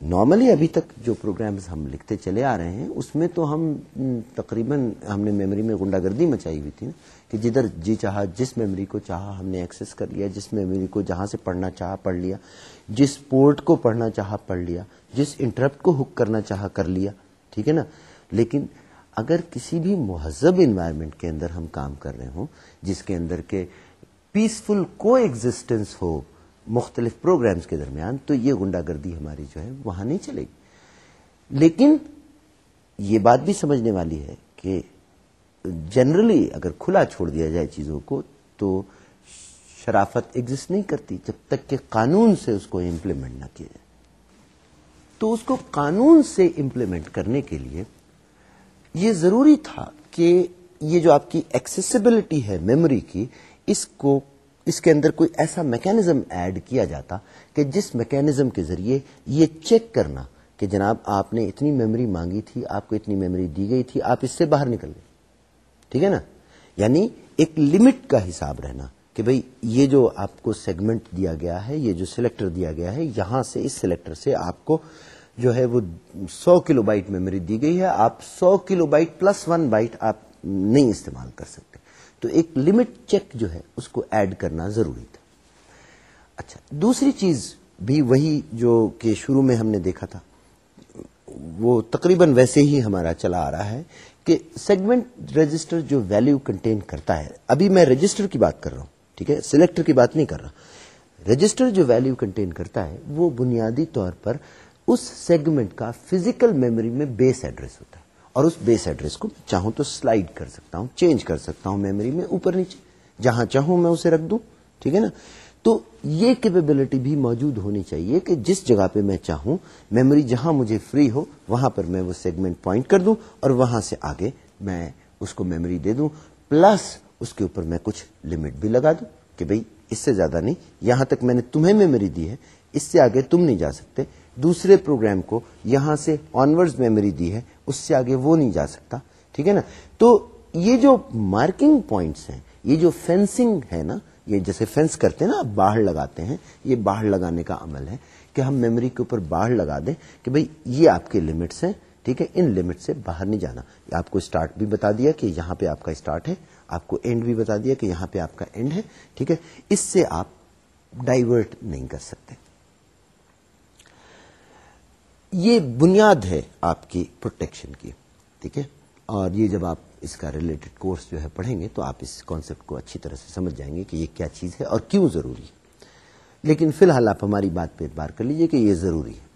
نارملی ابھی تک جو پروگرامز ہم لکھتے چلے آ رہے ہیں، اس میں تو ہم تقریباً ہم نے میموری میں گنڈا گردی مچائی ہوئی تھی نا، کہ جدھر جی چاہا، جس میموری کو چاہا ہم نے ایکسس کر لیا، جس میموری کو جہاں سے پڑھنا چاہا پڑھ لیا، جس پورٹ کو پڑھنا چاہا پڑھ لیا، جس انٹرپٹ کو ہک کرنا چاہا کر لیا، ٹھیک ہے نا؟ لیکن اگر کسی بھی مہذب انوائرمنٹ کے اندر ہم کام کر رہے ہوں، جس کے اندر کے پیسفل کو ایگزٹینس ہو مختلف پروگرامز کے درمیان، تو یہ گنڈا گردی ہماری جو ہے، وہاں نہیں چلے گی۔ لیکن یہ بات بھی سمجھنے والی ہے کہ جنرلی اگر کھلا چھوڑ دیا جائے چیزوں کو، تو شرافت ایگزٹ نہیں کرتی جب تک کہ قانون سے اس کو امپلیمنٹ نہ کیا جائے۔ تو اس کو قانون سے امپلیمنٹ کرنے کے لیے یہ ضروری تھا کہ یہ جو آپ کی ایکسیسیبلٹی ہے میموری کی، اس کو اس کے اندر کوئی ایسا میکینزم ایڈ کیا جاتا کہ جس میکینزم کے ذریعے یہ چیک کرنا کہ جناب آپ نے اتنی میموری مانگی تھی، آپ کو اتنی میموری دی گئی تھی، آپ اس سے باہر نکل گئے۔ ٹھیک ہے نا؟ یعنی ایک لمٹ کا حساب رہنا کہ بھئی یہ جو آپ کو سیگمنٹ دیا گیا ہے، یہ جو سلیکٹر دیا گیا ہے، یہاں سے اس سلیکٹر سے آپ کو جو ہے وہ سو کلو بائٹ میموری دی گئی ہے۔ آپ سو kilobyte plus one byte آپ نہیں استعمال کر سکتے۔ تو ایک لمٹ چیک جو ہے اس کو ایڈ کرنا ضروری تھا۔ اچھا دوسری چیز بھی وہی جو کہ شروع میں ہم نے دیکھا تھا، وہ تقریباً ویسے ہی ہمارا چلا آ رہا ہے کہ سیگمنٹ رجسٹر جو ویلو کنٹین کرتا ہے، ابھی میں رجسٹر کی بات کر رہا ہوں، ٹھیک ہے؟ سلیکٹر کی بات نہیں کر رہا۔ رجسٹر جو ویلو کنٹین کرتا ہے، وہ بنیادی طور پر اس سیگمنٹ کا فزیکل میموری میں بیس ایڈریس ہوتا ہے۔ اور اس بیس ایڈریس کو چاہوں تو سلائڈ کر سکتا ہوں، چینج کر سکتا ہوں میموری میں اوپر نیچے۔ جہاں چاہوں میں اسے رکھ دوں، ٹھیک ہے نا؟ تو یہ کیپیبلٹی بھی موجود ہونی چاہیے کہ جس جگہ پہ میں چاہوں، میموری جہاں مجھے فری ہو، وہاں پر میں وہ سیگمنٹ پوائنٹ کر دوں اور وہاں سے آگے میں اس کو میموری دے دوں۔ پلس اس کے اوپر میں کچھ لمٹ بھی لگا دوں کہ بھئی اس سے زیادہ نہیں، یہاں تک میں نے تمہیں میموری دی ہے، اس سے آگے تم نہیں جا سکتے۔ دوسرے پروگرام کو یہاں سے آنورڈ میموری دی ہے، اس سے آگے وہ نہیں جا سکتا۔ ٹھیک ہے نا؟ تو یہ جو مارکنگ پوائنٹس ہیں، یہ جو فینسنگ ہے نا، یہ جیسے فینس کرتے ہیں نا باہر لگاتے ہیں، یہ باہر لگانے کا عمل ہے کہ ہم میموری کے اوپر باہر لگا دیں کہ بھئی یہ آپ کے لمٹس ہیں، ٹھیک ہے؟ ان لمٹ سے باہر نہیں جانا۔ آپ کو اسٹارٹ بھی بتا دیا کہ یہاں پہ آپ کا اسٹارٹ ہے، آپ کو اینڈ بھی بتا دیا کہ یہاں پہ آپ کا اینڈ ہے، ٹھیک ہے؟ اس سے آپ ڈائیورٹ نہیں کر سکتے۔ یہ بنیاد ہے آپ کی پروٹیکشن کی، ٹھیک ہے؟ اور یہ جب آپ اس کا ریلیٹڈ کورس جو ہے پڑھیں گے تو آپ اس کانسیپٹ کو اچھی طرح سے سمجھ جائیں گے کہ یہ کیا چیز ہے اور کیوں ضروری ہے۔ لیکن فی الحال آپ ہماری بات پہ اعتبار کر لیجیے کہ یہ ضروری ہے۔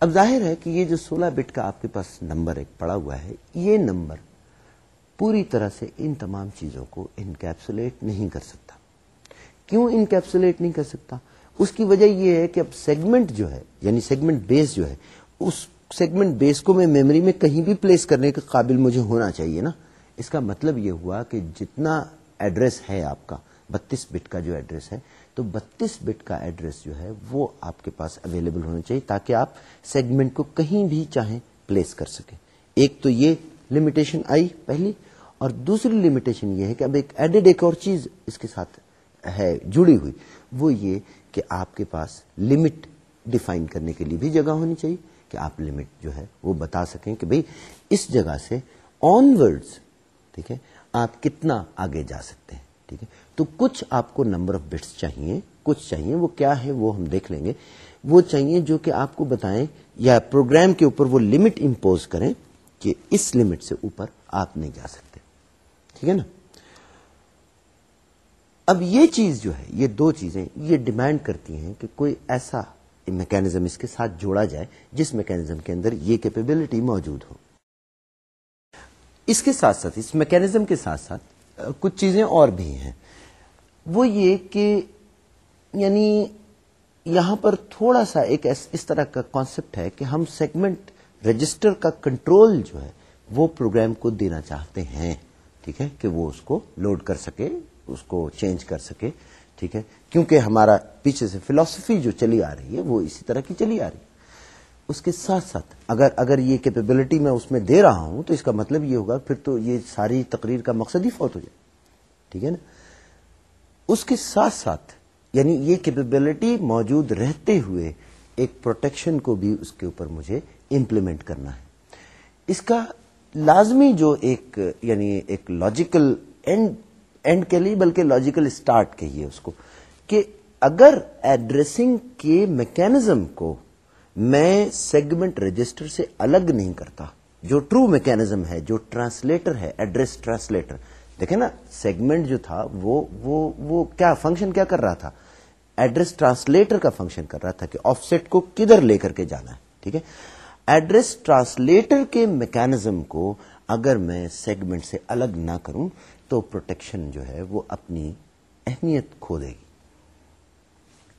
اب ظاہر ہے کہ یہ جو سولہ بٹ کا آپ کے پاس نمبر ایک پڑا ہوا ہے، یہ نمبر پوری طرح سے ان تمام چیزوں کو انکیپسولیٹ نہیں کر سکتا۔ کیوں انکیپسولیٹ نہیں کر سکتا؟ اس کی وجہ یہ ہے کہ اب سیگمنٹ جو ہے یعنی سیگمنٹ بیس جو ہے، اس سیگمنٹ بیس کو میں میموری میں کہیں بھی پلیس کرنے کے قابل مجھے ہونا چاہیے نا. اس کا مطلب یہ ہوا کہ جتنا ایڈریس ہے آپ کا، بتیس بٹ کا جو ایڈریس ہے، تو بتیس بٹ کا ایڈریس جو ہے وہ آپ کے پاس اویلیبل ہونا چاہیے تاکہ آپ سیگمنٹ کو کہیں بھی چاہیں پلیس کر سکیں. ایک تو یہ لمیٹیشن آئی پہلی، اور دوسری لمیٹیشن یہ ہے کہ اب ایک ایڈیڈ ایک اور چیز اس کے ساتھ ہے، جڑی ہوئی. وہ یہ کہ آپ کے پاس لمٹ ڈیفائن کرنے کے لیے بھی جگہ ہونی چاہیے کہ آپ لمٹ جو ہے وہ بتا سکیں کہ بھئی اس جگہ سے آن ورڈ ٹھیک ہے، آپ کتنا آگے جا سکتے ہیں، ٹھیک ہے۔ تو کچھ آپ کو نمبر آف بٹس چاہیے، کچھ چاہیے، وہ کیا ہے وہ ہم دیکھ لیں گے۔ وہ چاہیے جو کہ آپ کو بتائیں یا پروگرام کے اوپر وہ لمٹ امپوز کریں کہ اس لمٹ سے اوپر آپ نہیں جا سکتے، ٹھیک ہے نا؟ اب یہ چیز جو ہے، یہ دو چیزیں یہ ڈیمانڈ کرتی ہیں کہ کوئی ایسا میکینزم اس کے ساتھ جوڑا جائے جس میکینزم کے اندر یہ کیپیبلٹی موجود ہو۔ اس کے ساتھ ساتھ، اس میکینزم کے ساتھ ساتھ کچھ چیزیں اور بھی ہیں۔ وہ یہ کہ یعنی یہاں پر تھوڑا سا ایک اس طرح کا کانسیپٹ ہے کہ ہم سیگمنٹ رجسٹر کا کنٹرول جو ہے، وہ پروگرام کو دینا چاہتے ہیں، ٹھیک ہے، کہ وہ اس کو لوڈ کر سکے۔ اس کو چینج کر سکے، ٹھیک ہے؟ کیونکہ ہمارا پیچھے سے فلاسفی جو چلی آ رہی ہے، وہ اسی طرح کی چلی آ رہی ہے۔ اس کے ساتھ ساتھ اگر اگر یہ کیپیبلٹی میں اس میں دے رہا ہوں، تو اس کا مطلب یہ ہوگا، پھر تو یہ ساری تقریر کا مقصد ہی فوت ہو جائے۔ ٹھیک ہے نا؟ اس کے ساتھ ساتھ یعنی یہ کیپیبلٹی موجود رہتے ہوئے ایک پروٹیکشن کو بھی اس کے اوپر مجھے امپلیمنٹ کرنا ہے۔ اس کا لازمی جو ایک یعنی ایک لاجیکل اینڈ اینڈ کے لیے بلکہ لاجیکل اسٹارٹ کہیے اس کو کہ اگر ایڈریسنگ کے میکینزم کو میں سیگمنٹ رجسٹر سے الگ نہیں کرتا، جو ٹرو میکینزم ہے، جو ٹرانسلیٹر ہے ایڈریس ٹرانسلیٹر دیکھیں نا سیگمنٹ جو تھا، وہ وہ وہ کیا فنکشن کیا کر رہا تھا؟ ایڈریس ٹرانسلیٹر کا فنکشن کر رہا تھا کہ آف سیٹ کو کدھر لے کر کے جانا ہے، ٹھیک ہے؟ ایڈریس ٹرانسلیٹر کے میکینزم کو اگر میں سیگمنٹ سے الگ نہ کروں تو پروٹیکشن جو ہے وہ اپنی اہمیت کھو دے گی۔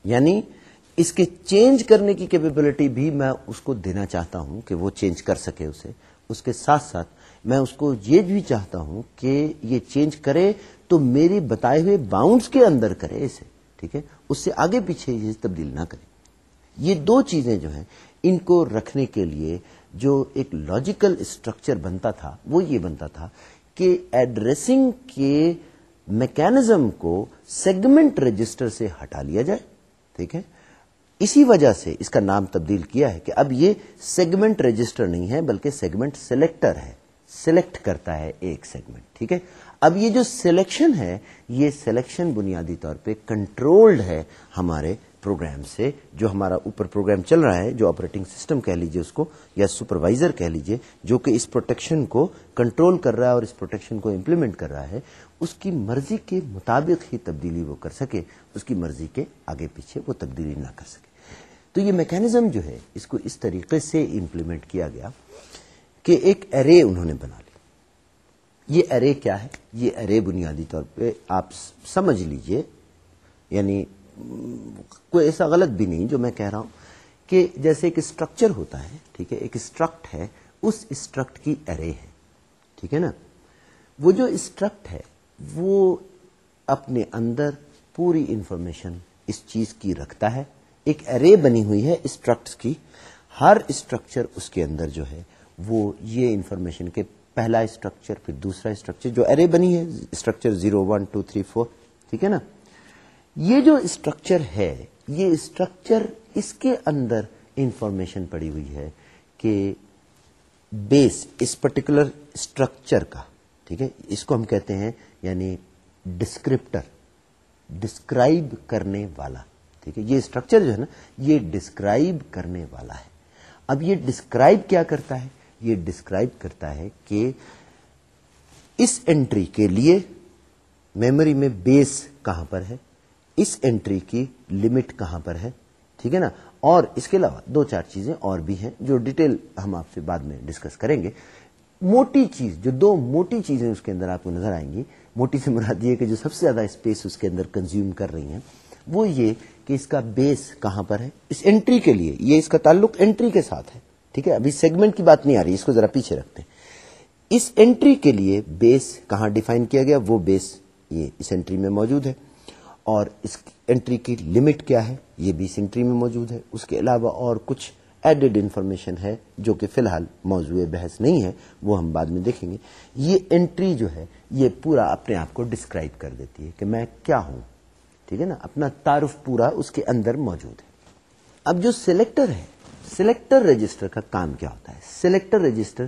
یعنی اس کے چینج کرنے کی کیپیبلٹی بھی میں اس کو دینا چاہتا ہوں کہ وہ چینج کر سکے اسے۔ اس کے ساتھ ساتھ میں اس کو یہ بھی چاہتا ہوں کہ یہ چینج کرے تو میری بتائے ہوئے باؤنڈس کے اندر کرے اسے۔ ٹھیک ہے؟ اس سے آگے پیچھے یہ تبدیل نہ کرے۔ یہ دو چیزیں جو ہیں، ان کو رکھنے کے لیے جو ایک لاجیکل اسٹرکچر بنتا تھا، وہ یہ بنتا تھا کہ ایڈریسنگ کے میکینزم کو سیگمنٹ رجسٹر سے ہٹا لیا جائے، ٹھیک ہے؟ اسی وجہ سے اس کا نام تبدیل کیا ہے کہ اب یہ سیگمنٹ رجسٹر نہیں ہے بلکہ سیگمنٹ سلیکٹر ہے، سلیکٹ کرتا ہے ایک سیگمنٹ، ٹھیک ہے؟ اب یہ جو سلیکشن ہے، یہ سلیکشن بنیادی طور پہ کنٹرولڈ ہے ہمارے پروگرام سے، جو ہمارا اوپر پروگرام چل رہا ہے، جو آپریٹنگ سسٹم کہہ لیجیے اس کو، یا سپروائزر کہہ لیجیے جو کہ اس پروٹیکشن کو کنٹرول کر رہا ہے اور اس پروٹیکشن کو امپلیمنٹ کر رہا ہے، اس کی مرضی کے مطابق ہی تبدیلی وہ کر سکے، اس کی مرضی کے آگے پیچھے وہ تبدیلی نہ کر سکے۔ تو یہ میکینزم جو ہے، اس کو اس طریقے سے امپلیمنٹ کیا گیا کہ ایک ارے انہوں نے بنا لی۔ یہ ارے کیا ہے؟ یہ ارے بنیادی طور پہ آپ سمجھ لیجیے یعنی کوئی ایسا غلط بھی نہیں جو میں کہہ رہا ہوں کہ جیسے ایک اسٹرکچر ہوتا ہے، ٹھیک ہے، ایک اسٹرکٹ ہے، اس اسٹرکٹ کی ارے ہے، ٹھیک ہے نا؟ وہ جو اسٹرکٹ ہے، وہ اپنے اندر پوری انفارمیشن اس چیز کی رکھتا ہے، ایک ارے بنی ہوئی ہے اسٹرکٹ کی، ہر اسٹرکچر اس کے اندر جو ہے، وہ یہ انفارمیشن کے پہلا اسٹرکچر پھر دوسرا اسٹرکچر جو ارے بنی ہے structure zero one two three four ٹھیک ہے نا؟ یہ جو اسٹرکچر ہے، یہ اسٹرکچر اس کے اندر انفارمیشن پڑی ہوئی ہے کہ بیس اس پرٹیکولر اسٹرکچر کا، ٹھیک ہے؟ اس کو ہم کہتے ہیں یعنی ڈسکرپٹر ڈسکرائب کرنے والا، ٹھیک ہے؟ یہ اسٹرکچر جو ہے نا، یہ ڈسکرائب کرنے والا ہے۔ اب یہ ڈسکرائب کیا کرتا ہے؟ یہ ڈسکرائب کرتا ہے کہ اس انٹری کے لیے میموری میں بیس کہاں پر ہے؟ اس انٹری کی لمٹ کہاں پر ہے؟ ٹھیک ہے نا؟ اور اس کے علاوہ دو چار چیزیں اور بھی ہیں جو ڈیٹیل ہم آپ سے بعد میں ڈسکس کریں گے۔ موٹی چیز، جو دو موٹی چیزیں اس کے اندر آپ کو نظر آئیں گی، موٹی سے مراد یہ کہ جو سب سے زیادہ اسپیس اس کے اندر کنزیوم کر رہی ہیں، وہ یہ کہ اس کا بیس کہاں پر ہے؟ اس انٹری کے لیے، یہ اس کا تعلق انٹری کے ساتھ ہے۔ ٹھیک ہے؟ ابھی سیگمنٹ کی بات نہیں آ رہی، اس کو ذرا پیچھے رکھتے ہیں۔ اس انٹری کے لیے بیس کہاں ڈیفائن کیا گیا؟ وہ بیس یہ اس انٹری میں موجود ہے۔ اور اس انٹری کی لمٹ کیا ہے؟ یہ بھی اس انٹری میں موجود ہے۔ اس کے علاوہ اور کچھ ایڈڈ انفارمیشن ہے جو کہ فی الحال موضوع بحث نہیں ہے، وہ ہم بعد میں دیکھیں گے۔ یہ انٹری جو ہے، یہ پورا اپنے آپ کو ڈسکرائب کر دیتی ہے کہ میں کیا ہوں۔ ٹھیک ہے نا؟ اپنا تعارف پورا اس کے اندر موجود ہے۔ اب جو سلیکٹر ہے سلیکٹر رجسٹر کا کام کیا ہوتا ہے؟ سلیکٹر رجسٹر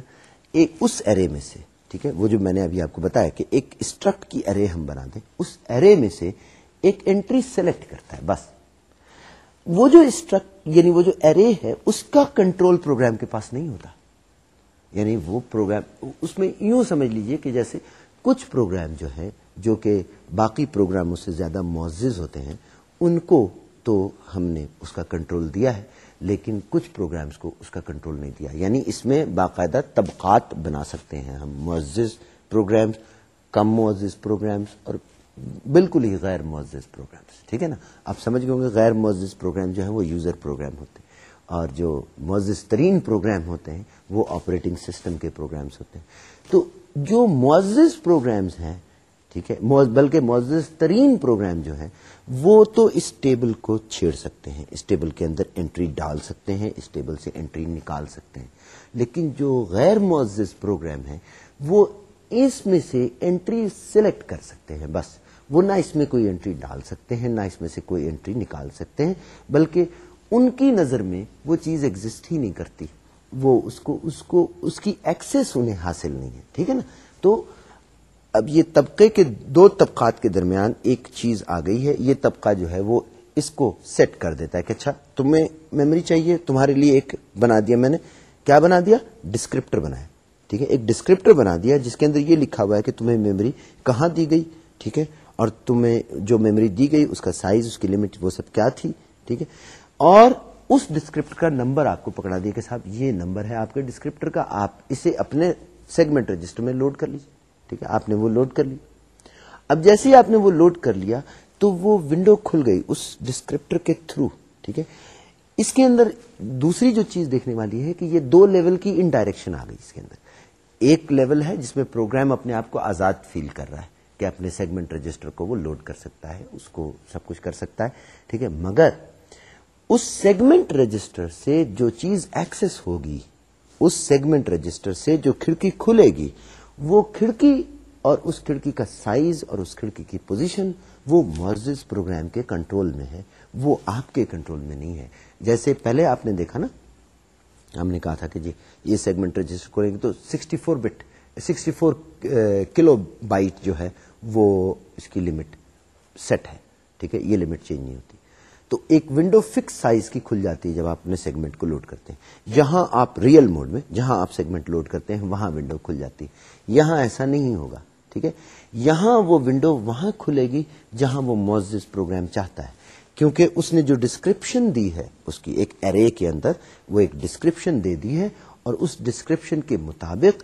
ایک اس ارے میں سے، ٹھیک ہے؟ وہ جو میں نے ابھی آپ کو بتایا کہ ایک اسٹرکٹ کی ارے ہم بنا دیں، اس ارے میں سے ایک انٹری سلیکٹ کرتا ہے، بس۔ وہ جو اسٹرک یعنی وہ جو ارے ہے، اس کا کنٹرول پروگرام کے پاس نہیں ہوتا۔ یعنی وہ پروگرام اس میں یوں سمجھ لیجیے کہ جیسے کچھ پروگرام جو ہے جو کہ باقی پروگراموں سے زیادہ معزز ہوتے ہیں، ان کو تو ہم نے اس کا کنٹرول دیا ہے، لیکن کچھ پروگرامز کو اس کا کنٹرول نہیں دیا۔ یعنی اس میں باقاعدہ طبقات بنا سکتے ہیں ہم، معزز پروگرامز کم معزز پروگرامز اور بالکل ہی غیر معزز پروگرامز ٹھیک ہے نا؟ آپ سمجھ گئے ہوں گے غیر معزز پروگرام جو ہیں وہ یوزر پروگرام ہوتے ہیں اور جو معزز ترین پروگرام ہوتے ہیں وہ آپریٹنگ سسٹم کے پروگرامز ہوتے ہیں. تو جو معزز پروگرامز ہیں، ٹھیک ہے بلکہ معزز ترین پروگرام جو ہے وہ تو اس ٹیبل کو چھیڑ سکتے ہیں، اس ٹیبل کے اندر انٹری ڈال سکتے ہیں، اس ٹیبل سے انٹری نکال سکتے ہیں. لیکن جو غیر معزز پروگرام ہے وہ اس میں سے انٹری سلیکٹ کر سکتے ہیں، بس. وہ نہ اس میں کوئی انٹری ڈال سکتے ہیں، نہ اس میں سے کوئی انٹری نکال سکتے ہیں، بلکہ ان کی نظر میں وہ چیز ایگزٹ ہی نہیں کرتی۔ وہ اس کو اس کو، اس کی ایکسس انہیں حاصل نہیں ہے، ٹھیک ہے نا؟ تو اب یہ طبقے کے، دو طبقات کے درمیان ایک چیز آ گئی ہے، یہ طبقہ جو ہے وہ اس کو سیٹ کر دیتا ہے کہ اچھا تمہیں میموری چاہیے، تمہارے لیے ایک بنا دیا میں نے۔ کیا بنا دیا؟ ڈسکرپٹر بنایا ٹھیک ہے؟ ایک ڈسکرپٹر بنا دیا جس کے اندر یہ لکھا ہوا ہے کہ تمہیں میموری کہاں دی گئی، ٹھیک ہے؟ اور تمہیں جو میموری دی گئی، اس کا سائز اس کی لمٹ وہ سب کیا تھی؟ ٹھیک ہے؟ اور اس ڈسکرپٹر کا نمبر آپ کو پکڑا دیا کہ صاحب، یہ نمبر ہے آپ کے ڈسکرپٹر کا، آپ اسے اپنے سیگمنٹ رجسٹر میں لوڈ کر لیجیے ٹھیک ہے؟ آپ نے وہ لوڈ کر لی اب جیسے ہی آپ نے وہ لوڈ کر لیا، تو وہ ونڈو کھل گئی اس ڈسکرپٹر کے تھرو ٹھیک ہے؟ اس کے اندر دوسری جو چیز دیکھنے والی ہے کہ یہ دو لیول کی انڈائریکشن آ گئی اس کے اندر۔ ایک لیول ہے جس میں پروگرام اپنے آپ کو آزاد فیل کر رہا ہے۔ کہ اپنے سیگمنٹ رجسٹر کو وہ لوڈ کر سکتا ہے، اس کو سب کچھ کر سکتا ہے، ٹھیک ہے؟ مگر اس سیگمنٹ رجسٹر سے جو چیز ایکسس ہوگی، اس سیگمنٹ رجسٹر سے جو کھڑکی کھلے گی، وہ کھڑکی اور اس کھڑکی کا سائز اور اس کھڑکی کی پوزیشن وہ معزز پروگرام کے کنٹرول میں ہے، وہ آپ کے کنٹرول میں نہیں ہے۔ جیسے پہلے آپ نے دیکھا نا، ہم نے کہا تھا کہ جی یہ سیگمنٹ رجسٹر کریں گے تو sixty four bit sixty four kilobyte جو ہے وہ اس کی لمٹ سیٹ ہے، ٹھیک ہے؟ یہ لمٹ چینج نہیں ہوتی۔ تو ایک ونڈو فکس سائز کی کھل جاتی ہے جب آپ اپنے سیگمنٹ کو لوڈ کرتے ہیں۔ جہاں آپ ریئل موڈ میں جہاں آپ سیگمنٹ لوڈ کرتے ہیں وہاں ونڈو کھل جاتی ہے۔ یہاں ایسا نہیں ہوگا، ٹھیک ہے؟ یہاں وہ ونڈو وہاں کھلے گی جہاں وہ معزز پروگرام چاہتا ہے۔ کیونکہ اس نے جو ڈسکرپشن دی ہے، اس کی ایک ارے کے اندر وہ ایک ڈسکرپشن دے دی ہے اور اس ڈسکرپشن کے مطابق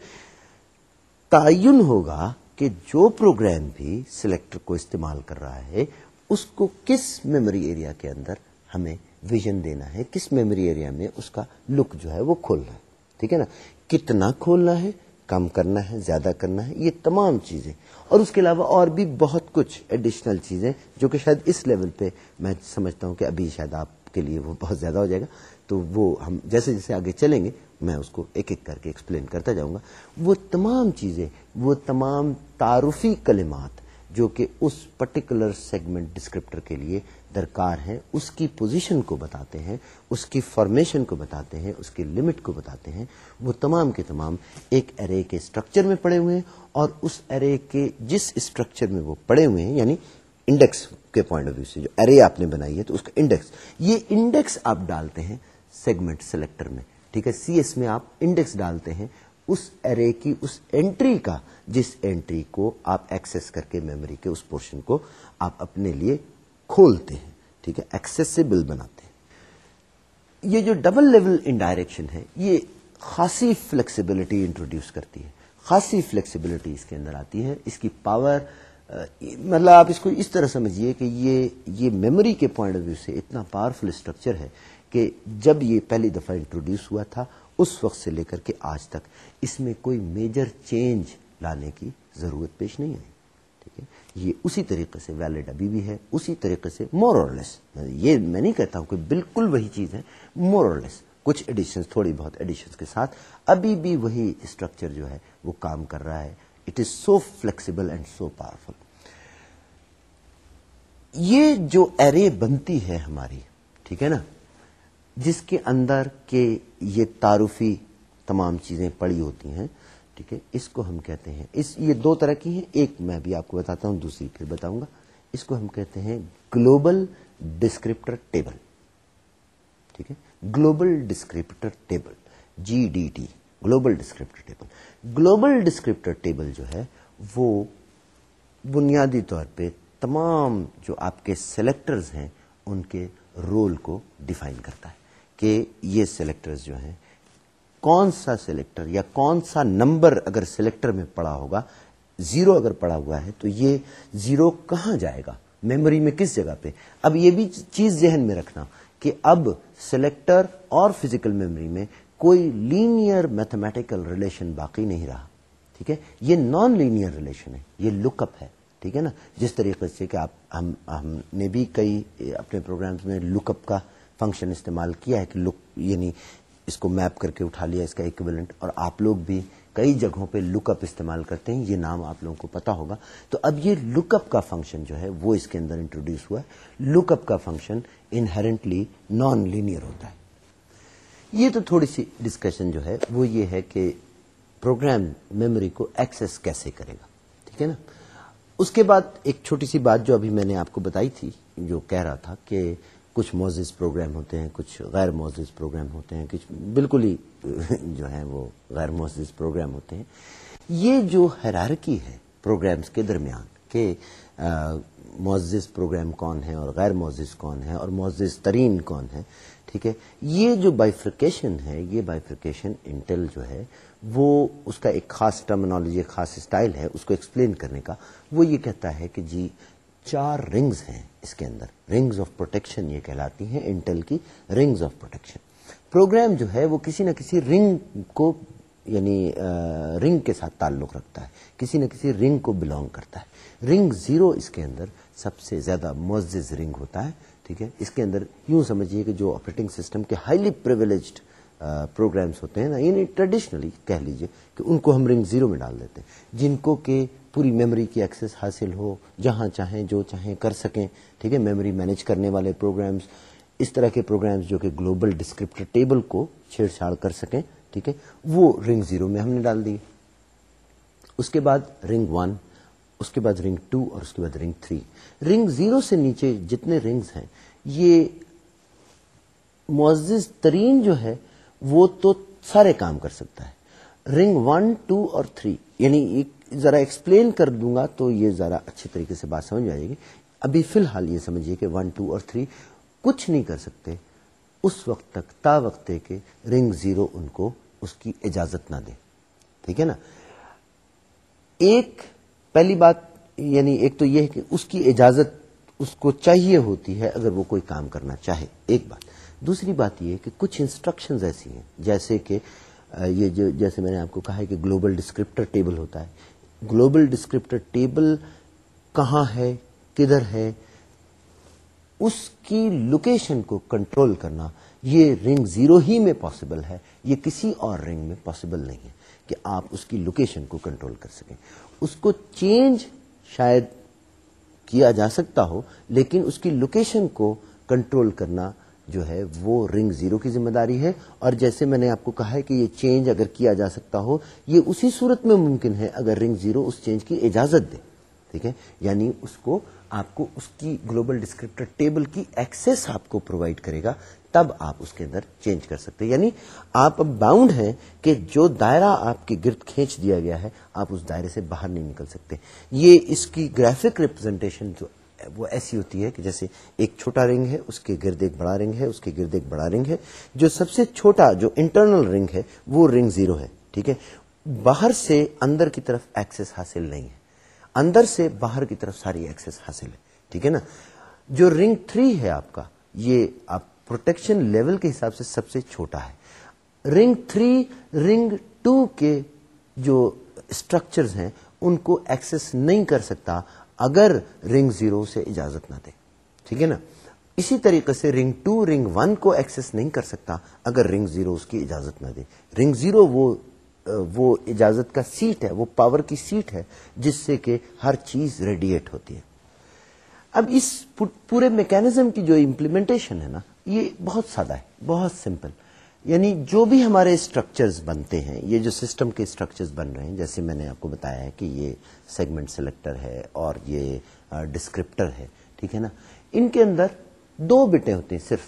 تعین ہوگا کہ جو پروگرام بھی سلیکٹر کو استعمال کر رہا ہے، اس کو کس میموری ایریا کے اندر ہمیں ویژن دینا ہے، کس میموری ایریا میں اس کا لک جو ہے وہ کھولنا ہے۔ ٹھیک ہے نا؟ کتنا کھولنا ہے، کم کرنا ہے، زیادہ کرنا ہے، یہ تمام چیزیں۔ اور اس کے علاوہ اور بھی بہت کچھ ایڈیشنل چیزیں جو کہ شاید اس لیول پہ میں سمجھتا ہوں کہ ابھی شاید آپ کے لیے وہ بہت زیادہ ہو جائے گا۔ تو وہ ہم جیسے جیسے آگے چلیں گے میں اس کو ایک ایک کر کے ایکسپلین کرتا جاؤں گا۔ وہ تمام چیزیں، وہ تمام تعارفی کلمات جو کہ اس پرٹیکولر سیگمنٹ ڈسکرپٹر کے لیے درکار ہیں، اس کی پوزیشن کو بتاتے ہیں، اس کی فارمیشن کو بتاتے ہیں، اس کی لمٹ کو بتاتے ہیں۔ وہ تمام کے تمام ایک ارے کے اسٹرکچر میں پڑے ہوئے ہیں اور اس ارے کے جس اسٹرکچر میں وہ پڑے ہوئے ہیں یعنی انڈیکس کے پوائنٹ آف ویو سے جو ارے آپ نے بنائی ہے، تو اس کا انڈیکس یہ انڈیکس آپ ڈالتے ہیں سیگمنٹ سلیکٹر میں۔ ٹھیک ہے، سی ایس میں آپ انڈیکس ڈالتے ہیں، اس ارے کی، اس انٹری کا، جس انٹری کو آپ ایکسس کر کے میموری کے اس پورشن کو آپ اپنے لیے کھولتے ہیں، ٹھیک ہے، ایکسیسیبل بناتے ہیں۔ یہ جو ڈبل لیول انڈائریکشن ہے، یہ خاصی فلیکسیبلٹی انٹروڈیوس کرتی ہے، خاصی فلیکسیبلٹی اس کے اندر آتی ہے اس کی پاور مطلب آپ اس کو اس طرح سمجھیے کہ یہ یہ میموری کے پوائنٹ آف ویو سے اتنا پاورفل اسٹرکچر ہے کہ جب یہ پہلی دفعہ انٹروڈیوس ہوا تھا، اس وقت سے لے کر کے آج تک، اس میں کوئی میجر چینج لانے کی ضرورت پیش نہیں آئی۔ ٹھیک ہے؟ یہ اسی طریقے سے ویلڈ ابھی بھی ہے، اسی طریقے سے مور اور لیس یہ میں نہیں کہتا ہوں کہ بالکل وہی چیز ہے مور اور لیس کچھ ایڈیشن تھوڑی بہت ایڈیشن کے ساتھ، ابھی بھی وہی اسٹرکچر جو ہے، وہ کام کر رہا ہے۔ It is so flexible and so powerful یہ جو ایرے بنتی ہے ہماری، ٹھیک ہے نا؟ جس کے اندر کے یہ تعارفی تمام چیزیں پڑی ہوتی ہیں، ٹھیک ہے؟ اس کو ہم کہتے ہیں، اس یہ دو طرح کی ہیں، ایک میں بھی آپ کو بتاتا ہوں، دوسری پھر بتاؤں گا۔ اس کو ہم کہتے ہیں گلوبل ڈسکرپٹر ٹیبل، ٹھیک ہے؟ Global descriptor table G D T, global descriptor table. Global descriptor table جو ہے، وہ بنیادی طور پہ تمام جو آپ کے سلیکٹرز ہیں، ان کے رول کو ڈیفائن کرتا ہے۔ کہ یہ سلیکٹرز جو ہیں، کون سا سلیکٹر یا کون سا نمبر اگر سلیکٹر میں پڑا ہوگا، زیرو اگر پڑا ہوا ہے تو یہ زیرو کہاں جائے گا؟ میموری میں کس جگہ پہ؟ اب یہ بھی چیز ذہن میں رکھنا کہ اب سلیکٹر اور فزیکل میموری میں کوئی لینئر میتھمیٹیکل ریلیشن باقی نہیں رہا، ٹھیک ہے؟ یہ نان لینئر ریلیشن ہے، یہ لک اپ ہے، ٹھیک ہے نا؟ جس طریقے سے کہ آپ ہم ہم نے بھی کئی اپنے پروگرامز میں لک اپ کا فنکشن استعمال کیا ہے کہ لک یعنی اس کو میپ کر کے اٹھا لیا، اس کا ایکویلنٹ اور آپ لوگ بھی کئی جگہوں پہ لک اپ استعمال کرتے ہیں، یہ نام آپ لوگوں کو پتا ہوگا۔ تو اب یہ لک اپ کا فنکشن جو ہے، وہ اس کے اندر انٹروڈیوس ہوا ہے۔ لک اپ کا فنکشن انہرنٹلی نان لینئر ہوتا ہے۔ یہ تو تھوڑی سی ڈسکشن جو ہے، وہ یہ ہے کہ پروگرام میموری کو ایکسس کیسے کرے گا۔ ٹھیک ہے نا؟ اس کے بعد ایک چھوٹی سی بات جو ابھی میں نے آپ کو بتائی تھی، جو کہہ رہا تھا کہ کچھ موزز پروگرام ہوتے ہیں، کچھ غیر موزز پروگرام ہوتے ہیں، کچھ بالکل ہی <laughs> جو ہیں وہ غیر موزز پروگرام ہوتے ہیں۔ یہ جو حیرارکی ہے پروگرامز کے درمیان کہ معزز پروگرام کون ہے اور غیر معزز کون ہے اور معزز ترین کون ہے، ٹھیک ہے؟ یہ جو بائیفرکیشن ہے، یہ بائیفرکیشن انٹل جو ہے، وہ اس کا ایک خاص ٹرمنالوجی خاص اسٹائل ہے، اس کو ایکسپلین کرنے کا۔ وہ یہ کہتا ہے کہ جی چار رنگز ہیں۔ اس کے اندر رنگز آف پروٹیکشن یہ کہلاتی ہیں انٹل کی رنگز آف پروٹیکشن۔ پروگرام جو ہے وہ کسی نہ کسی رنگ کو یعنی رنگ کے ساتھ تعلق رکھتا ہے، کسی نہ کسی رنگ کو بلونگ کرتا ہے۔ رنگ زیرو اس کے اندر سب سے زیادہ معزز رنگ ہوتا ہے، ٹھیک ہے؟ اس کے اندر یوں سمجھیے کہ جو آپریٹنگ سسٹم کے ہائیلی پریویلیجڈ پروگرامس ہوتے ہیں نا یعنی ٹریڈیشنلی کہہ لیجیے کہ ان کو ہم رنگ زیرو میں ڈال دیتے ہیں۔ جن کو کہ پوری میموری کی ایکسس حاصل ہو، جہاں چاہیں، جو چاہیں کر سکیں، ٹھیک ہے؟ میموری مینج کرنے والے پروگرامس اس طرح کے پروگرامس جو کہ گلوبل ڈسکرپٹر ٹیبل کو چھیڑ چھاڑ کر سکیں، ٹھیک ہے؟ وہ رنگ زیرو میں ہم نے ڈال دی۔ اس کے بعد رنگ ون اس کے بعد رنگ ٹو اور اس کے بعد رنگ تھری رنگ زیرو سے نیچے جتنے رنگز ہیں، یہ معزز ترین جو ہے، وہ تو سارے کام کر سکتا ہے۔ رنگ ون ٹو اور تھری یعنی ایک ذرا ایکسپلین کر دوں گا تو یہ ذرا اچھے طریقے سے بات سمجھ آئے گی۔ ابھی فی الحال یہ سمجھیے کہ ون ٹو اور تھری کچھ نہیں کر سکتے۔ اس وقت تک، تا وقت کہ رنگ زیرو ان کو اس کی اجازت نہ دے۔ ٹھیک ہے نا؟ ایک، پہلی بات یعنی ایک تو یہ ہے کہ اس کی اجازت اس کو چاہیے ہوتی ہے اگر وہ کوئی کام کرنا چاہے۔ ایک بات۔ دوسری بات یہ کہ کچھ انسٹرکشنز ایسی ہیں، جیسے کہ یہ جو، جیسے میں نے آپ کو کہا ہے کہ گلوبل ڈسکرپٹر ٹیبل ہوتا ہے۔ گلوبل ڈسکرپٹر ٹیبل کہاں ہے، کدھر ہے، اس کی لوکیشن کو کنٹرول کرنا یہ رنگ زیرو ہی میں پاسبل ہے، یہ کسی اور رنگ میں پاسبل نہیں ہے کہ آپ اس کی لوکیشن کو کنٹرول کر سکیں۔ اس کو چینج شاید کیا جا سکتا ہو، لیکن اس کی لوکیشن کو کنٹرول کرنا جو ہے وہ رنگ زیرو کی ذمہ داری ہے اور جیسے میں نے آپ کو کہا ہے کہ یہ چینج اگر کیا جا سکتا ہو، یہ اسی صورت میں ممکن ہے اگر رنگ زیرو اس چینج کی اجازت دے، ٹھیک ہے؟ یعنی اس کو، آپ کو اس کی گلوبل ڈسکرپٹر ٹیبل کی ایکسس آپ کو پرووائڈ کرے گا، تب آپ اس کے اندر چینج کر سکتے یعنی آپ اب باؤنڈ ہیں کہ جو دائرہ آپ کے گرد کھینچ دیا گیا ہے، آپ اس دائرے سے باہر نہیں نکل سکتے۔ یہ اس کی گرافک ریپرزینٹیشن جو وہ ایسی ہوتی ہے کہ جیسے ایک چھوٹا رنگ ہے، اس کے گرد ایک بڑا رنگ ہے، اس کے گرد ایک بڑا رنگ ہے۔ جو سب سے چھوٹا، جو انٹرنل رنگ ہے، وہ رنگ زیرو ہے، ٹھیک ہے؟ باہر سے اندر کی طرف ایکسس حاصل نہیں ہے۔ اندر سے باہر کی طرف ساری ایکسس حاصل ہے، ٹھیک ہے نا؟ جو رنگ تھری ہے آپ کا، یہ آپ پروٹیکشن لیول کے حساب سے سب سے چھوٹا ہے۔ رنگ تھری رنگ ٹو کے جو اسٹرکچرز ہیں، ان کو ایکسس نہیں کر سکتا۔ اگر رنگ زیرو سے اجازت نہ دے۔ ٹھیک ہے نا؟ اسی طریقے سے رنگ ٹو، رنگ ون کو ایکسس نہیں کر سکتا اگر رنگ زیرو اس کی اجازت نہ دے۔ رنگ زیرو وہ وہ اجازت کا سیٹ ہے، وہ پاور کی سیٹ ہے، جس سے کہ ہر چیز ریڈیٹ ہوتی ہے۔ اب اس پورے میکینزم کی جو امپلیمنٹیشن ہے نا، یہ بہت سادہ ہے، بہت سمپل۔ یعنی جو بھی ہمارے اسٹرکچرز بنتے ہیں، یہ جو سسٹم کے اسٹرکچرز بن رہے ہیں، جیسے میں نے آپ کو بتایا ہے کہ یہ سیگمنٹ سلیکٹر ہے اور یہ ڈسکرپٹر ہے، ٹھیک ہے نا؟ ان کے اندر دو بٹے ہوتے ہیں صرف،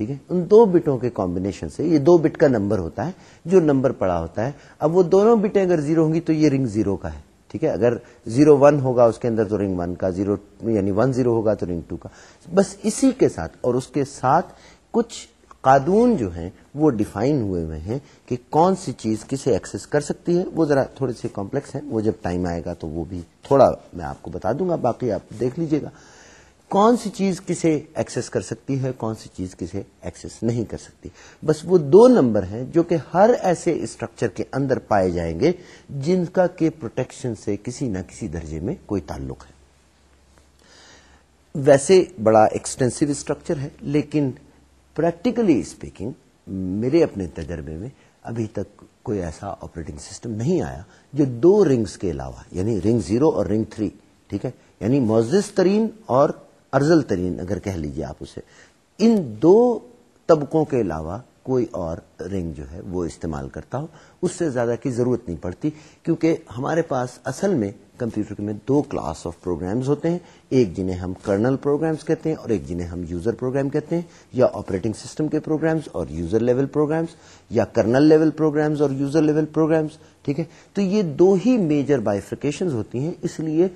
ٹھیک ہے؟ ان دو بٹوں کے کمبینیشن سے یہ دو بٹ کا نمبر ہوتا ہے، جو نمبر پڑا ہوتا ہے۔ اب وہ دونوں بٹیں اگر زیرو ہوں گی تو یہ رنگ زیرو کا ہے، ٹھیک ہے؟ اگر زیرو ون ہوگا اس کے اندر تو رنگ ون کا زیرو یعنی ون زیرو ہوگا تو رنگ ٹو کا۔ بس اسی کے ساتھ اور اس کے ساتھ کچھ قانون جو ہیں وہ ڈیفائن ہوئے ہوئے ہیں کہ کون سی چیز کسے ایکسس کر سکتی ہے، وہ ذرا تھوڑے سے کمپلیکس ہیں، وہ جب ٹائم آئے گا تو وہ بھی تھوڑا میں آپ کو بتا دوں گا، باقی آپ دیکھ لیجیے گا۔ کون سی چیز کسے ایکسس کر سکتی ہے، کون سی چیز کسے ایکسس نہیں کر سکتی۔ بس وہ دو نمبر ہیں جو کہ ہر ایسے اسٹرکچر کے اندر پائے جائیں گے جن کا کہ پروٹیکشن سے کسی نہ کسی درجے میں کوئی تعلق ہے۔ ویسے بڑا ایکسٹینسو اسٹرکچر ہے، لیکن پریکٹیکلی اسپیکنگ میرے اپنے تجربے میں ابھی تک کوئی ایسا آپریٹنگ سسٹم نہیں آیا جو دو رنگز کے علاوہ یعنی رنگ زیرو اور رنگ تھری ٹھیک ہے؟ یعنی معزز ترین اور ارزل ترین اگر کہہ لیجیے آپ اسے۔ ان دو طبقوں کے علاوہ کوئی اور رنگ جو ہے وہ استعمال کرتا ہو، اس سے زیادہ کی ضرورت نہیں پڑتی، کیونکہ ہمارے پاس اصل میں کمپیوٹر میں دو کلاس آف پروگرامز ہوتے ہیں، ایک جنہیں ہم کرنل پروگرامز کہتے ہیں اور ایک جنہیں ہم یوزر پروگرام کہتے ہیں، یا آپریٹنگ سسٹم کے پروگرامز اور یوزر لیول پروگرامز، یا کرنل لیول پروگرامز اور یوزر لیول پروگرامز، ٹھیک ہے؟ تو یہ دو ہی میجر بائیفریکیشن ہوتی ہیں، اس لیے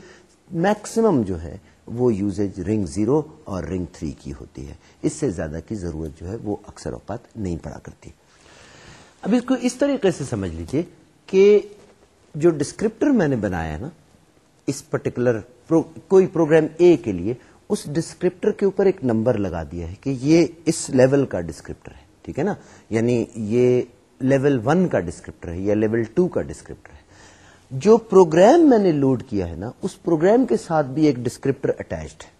میکسیمم جو ہے وہ یوزیج رنگ زیرو اور رنگ تھری کی ہوتی ہے۔ اس سے زیادہ کی ضرورت جو ہے وہ اکثر اوقات نہیں پڑا کرتی۔ اب اس کو اس طریقے سے سمجھ لیجیے کہ جو ڈسکرپٹر میں نے بنایا نا اس پرٹیکولر پرو, کوئی پروگرام اے کے لیے اس ڈسکرپٹر کے اوپر ایک نمبر لگا دیا ہے کہ یہ اس لیول کا ڈسکرپٹر ہے ٹھیک ہے نا؟ یعنی یہ لیول ون کا ڈسکرپٹر ہے یا لیول ٹو کا ڈسکرپٹر ہے۔ جو پروگرام میں نے لوڈ کیا ہے نا، اس پروگرام کے ساتھ بھی ایک ڈسکرپٹر اٹیچڈ ہے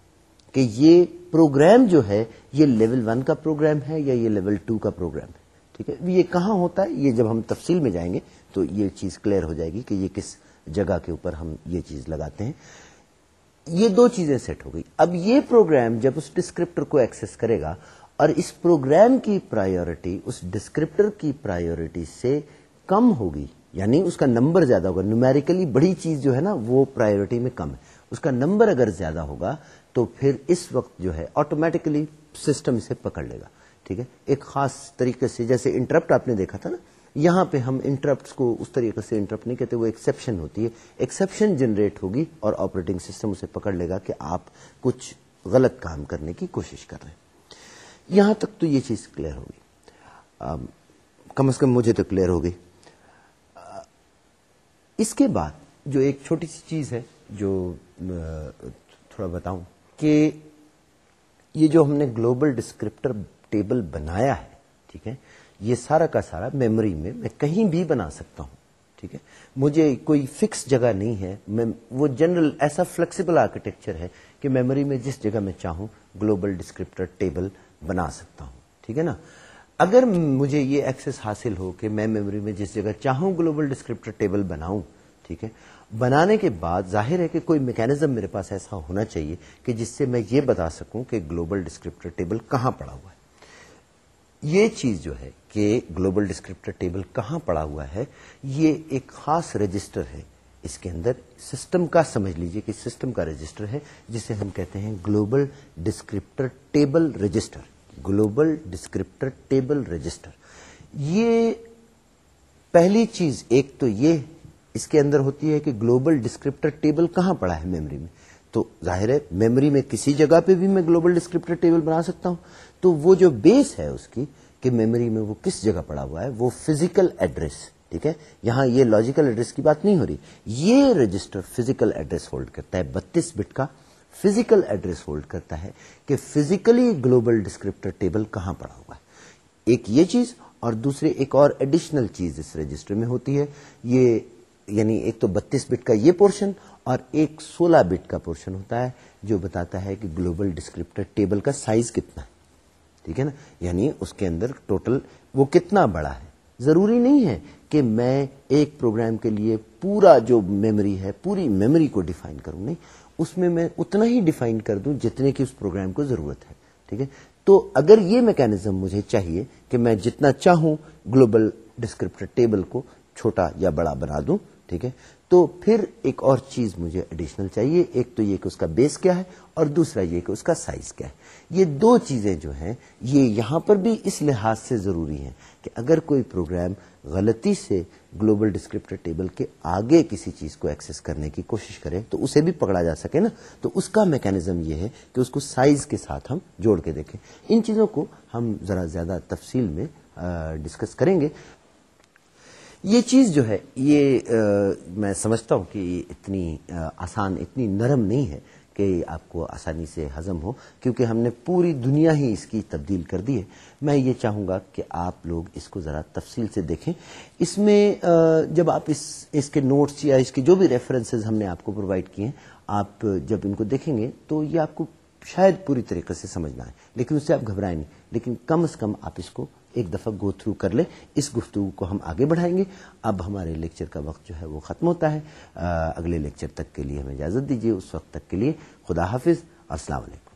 کہ یہ پروگرام جو ہے، یہ لیول ون کا پروگرام ہے یا یہ لیول ٹو کا پروگرام ہے، ٹھیک ہے؟ یہ کہاں ہوتا ہے؟ یہ جب ہم تفصیل میں جائیں گے تو یہ چیز کلیئر ہو جائے گی کہ یہ کس جگہ کے اوپر ہم یہ چیز لگاتے ہیں۔ یہ دو چیزیں سیٹ ہو گئی۔ اب یہ پروگرام جب اس ڈسکرپٹر کو ایکسس کرے گا اور اس پروگرام کی پرائیورٹی اس ڈسکرپٹر کی پرائیورٹی سے کم ہوگی یعنی اس کا نمبر زیادہ ہوگا۔ نیومیریکلی بڑی چیز جو ہے نا، وہ پرائیورٹی میں کم ہے۔ اس کا نمبر اگر زیادہ ہوگا، تو پھر اس وقت جو ہے آٹومیٹکلی سسٹم اسے پکڑ لے گا۔ ٹھیک ہے؟ ایک خاص طریقے سے، جیسے انٹرپٹ آپ نے دیکھا تھا نا، یہاں پہ ہم انٹرپٹ کو اس طریقے سے انٹرپٹ نہیں کہتے، وہ ایکسپشن ہوتی ہے۔ ایکسپشن جنریٹ ہوگی اور آپریٹنگ سسٹم اسے پکڑ لے گا کہ آپ کچھ غلط کام کرنے کی کوشش کر رہے ہیں۔ یہاں تک تو یہ چیز کلیئر ہوگی۔ کم از کم مجھے تو کلیئر ہوگی۔ اس کے بعد جو ایک چھوٹی سی چیز ہے جو تھوڑا بتاؤں کہ یہ جو ہم نے گلوبل ڈسکرپٹر ٹیبل بنایا ہے، ٹھیک ہے، یہ سارا کا سارا میموری میں میں کہیں بھی بنا سکتا ہوں، ٹھیک ہے، مجھے کوئی فکس جگہ نہیں ہے، میں، وہ جنرل ایسا فلیکسیبل آرکیٹیکچر ہے کہ میموری میں جس جگہ میں چاہوں گلوبل ڈسکرپٹر ٹیبل بنا سکتا ہوں، ٹھیک ہے نا؟ اگر مجھے یہ ایکسس حاصل ہو کہ میں میموری میں جس جگہ چاہوں گلوبل ڈسکرپٹر ٹیبل بناؤں، ٹھیک ہے؟ بنانے کے بعد ظاہر ہے کہ کوئی میکینزم میرے پاس ایسا ہونا چاہیے کہ جس سے میں یہ بتا سکوں کہ گلوبل ڈسکرپٹر ٹیبل کہاں پڑا ہوا ہے۔ یہ چیز جو ہے کہ گلوبل ڈسکرپٹر ٹیبل کہاں پڑا ہوا ہے، یہ ایک خاص رجسٹر ہے۔ اس کے اندر سسٹم کا، سمجھ لیجیے کہ سسٹم کا رجسٹر ہے، جسے ہم کہتے ہیں global descriptor table register global descriptor table register. یہ پہلی چیز، ایک تو یہ اس کے اندر ہوتی ہے کہ گلوبل ڈسکرپٹر ٹیبل کہاں پڑا ہے میموری میں۔ تو ظاہر ہے، میموری میں کسی جگہ پہ بھی میں گلوبل ڈسکرپٹر ٹیبل بنا سکتا ہوں۔ تو وہ جو بیس ہے اس کی کہ میموری میں وہ کس جگہ پڑا ہوا ہے، وہ فزیکل ایڈریس، ٹھیک ہے؟ یہاں یہ لاجیکل ایڈریس کی بات نہیں ہو رہی۔ یہ رجسٹر فزیکل ایڈریس ہولڈ کرتا ہے، بتیس بٹ کا فزیکل ایڈریس ہولڈ کرتا ہے کہ فزیکلی گلوبل ڈسکرپٹر ٹیبل کہاں پڑا ہوا ہے۔ ایک یہ چیز اور دوسرے ایک اور ایڈیشنل چیز اس رجسٹر میں ہوتی ہے۔ یہ یعنی ایک تو بتیس بٹ کا یہ پورشن اور ایک سولہ بٹ کا پورشن ہوتا ہے جو بتاتا ہے کہ گلوبل ڈسکرپٹر ٹیبل کا سائز کتنا ہے۔ ٹھیک ہے نا؟ یعنی اس کے اندر ٹوٹل وہ کتنا بڑا ہے۔ ضروری نہیں ہے کہ میں ایک پروگرام کے لیے پورا جو میموری ہے، پوری میموری کو ڈیفائن کروں، نہیں، اس میں میں اتنا ہی ڈیفائن کر دوں جتنے کی اس پروگرام کو ضرورت ہے، ٹھیک ہے؟ تو اگر یہ میکینزم مجھے چاہیے کہ میں جتنا چاہوں گلوبل ڈسکرپٹر ٹیبل کو چھوٹا یا بڑا بنا دوں، ٹھیک ہے؟ تو پھر ایک اور چیز مجھے ایڈیشنل چاہیے، ایک تو یہ کہ اس کا بیس کیا ہے اور دوسرا یہ کہ اس کا سائز کیا ہے۔ یہ دو چیزیں جو ہیں، یہ یہاں پر بھی اس لحاظ سے ضروری ہیں کہ اگر کوئی پروگرام غلطی سے گلوبل ڈسکرپٹر ٹیبل کے آگے کسی چیز کو ایکسس کرنے کی کوشش کرے، تو اسے بھی پکڑا جا سکے نا۔ تو اس کا میکینزم یہ ہے کہ اس کو سائز کے ساتھ ہم جوڑ کے دیکھیں۔ ان چیزوں کو ہم ذرا زیادہ تفصیل میں ڈسکس کریں گے۔ یہ چیز جو ہے، یہ میں سمجھتا ہوں کہ اتنی آسان، اتنی نرم نہیں ہے کہ آپ کو آسانی سے ہضم ہو، کیونکہ ہم نے پوری دنیا ہی اس کی تبدیل کر دی ہے۔ میں یہ چاہوں گا کہ آپ لوگ اس کو ذرا تفصیل سے دیکھیں۔ اس میں جب آپ اس اس کے نوٹس یا اس کے جو بھی ریفرنسز ہم نے آپ کو پرووائڈ کیے ہیں، آپ جب ان کو دیکھیں گے تو یہ آپ کو شاید پوری طریقے سے سمجھنا ہے، لیکن اس سے آپ گھبرائیں نہیں۔ لیکن کم از کم آپ اس کو ایک دفعہ گو تھرو کر لیں۔ اس گفتگو کو ہم آگے بڑھائیں گے۔ اب ہمارے لیکچر کا وقت جو ہے وہ ختم ہوتا ہے۔ اگلے لیکچر تک کے لیے ہمیں اجازت دیجیے اس وقت تک کے لیے خدا حافظ۔ السلام علیکم۔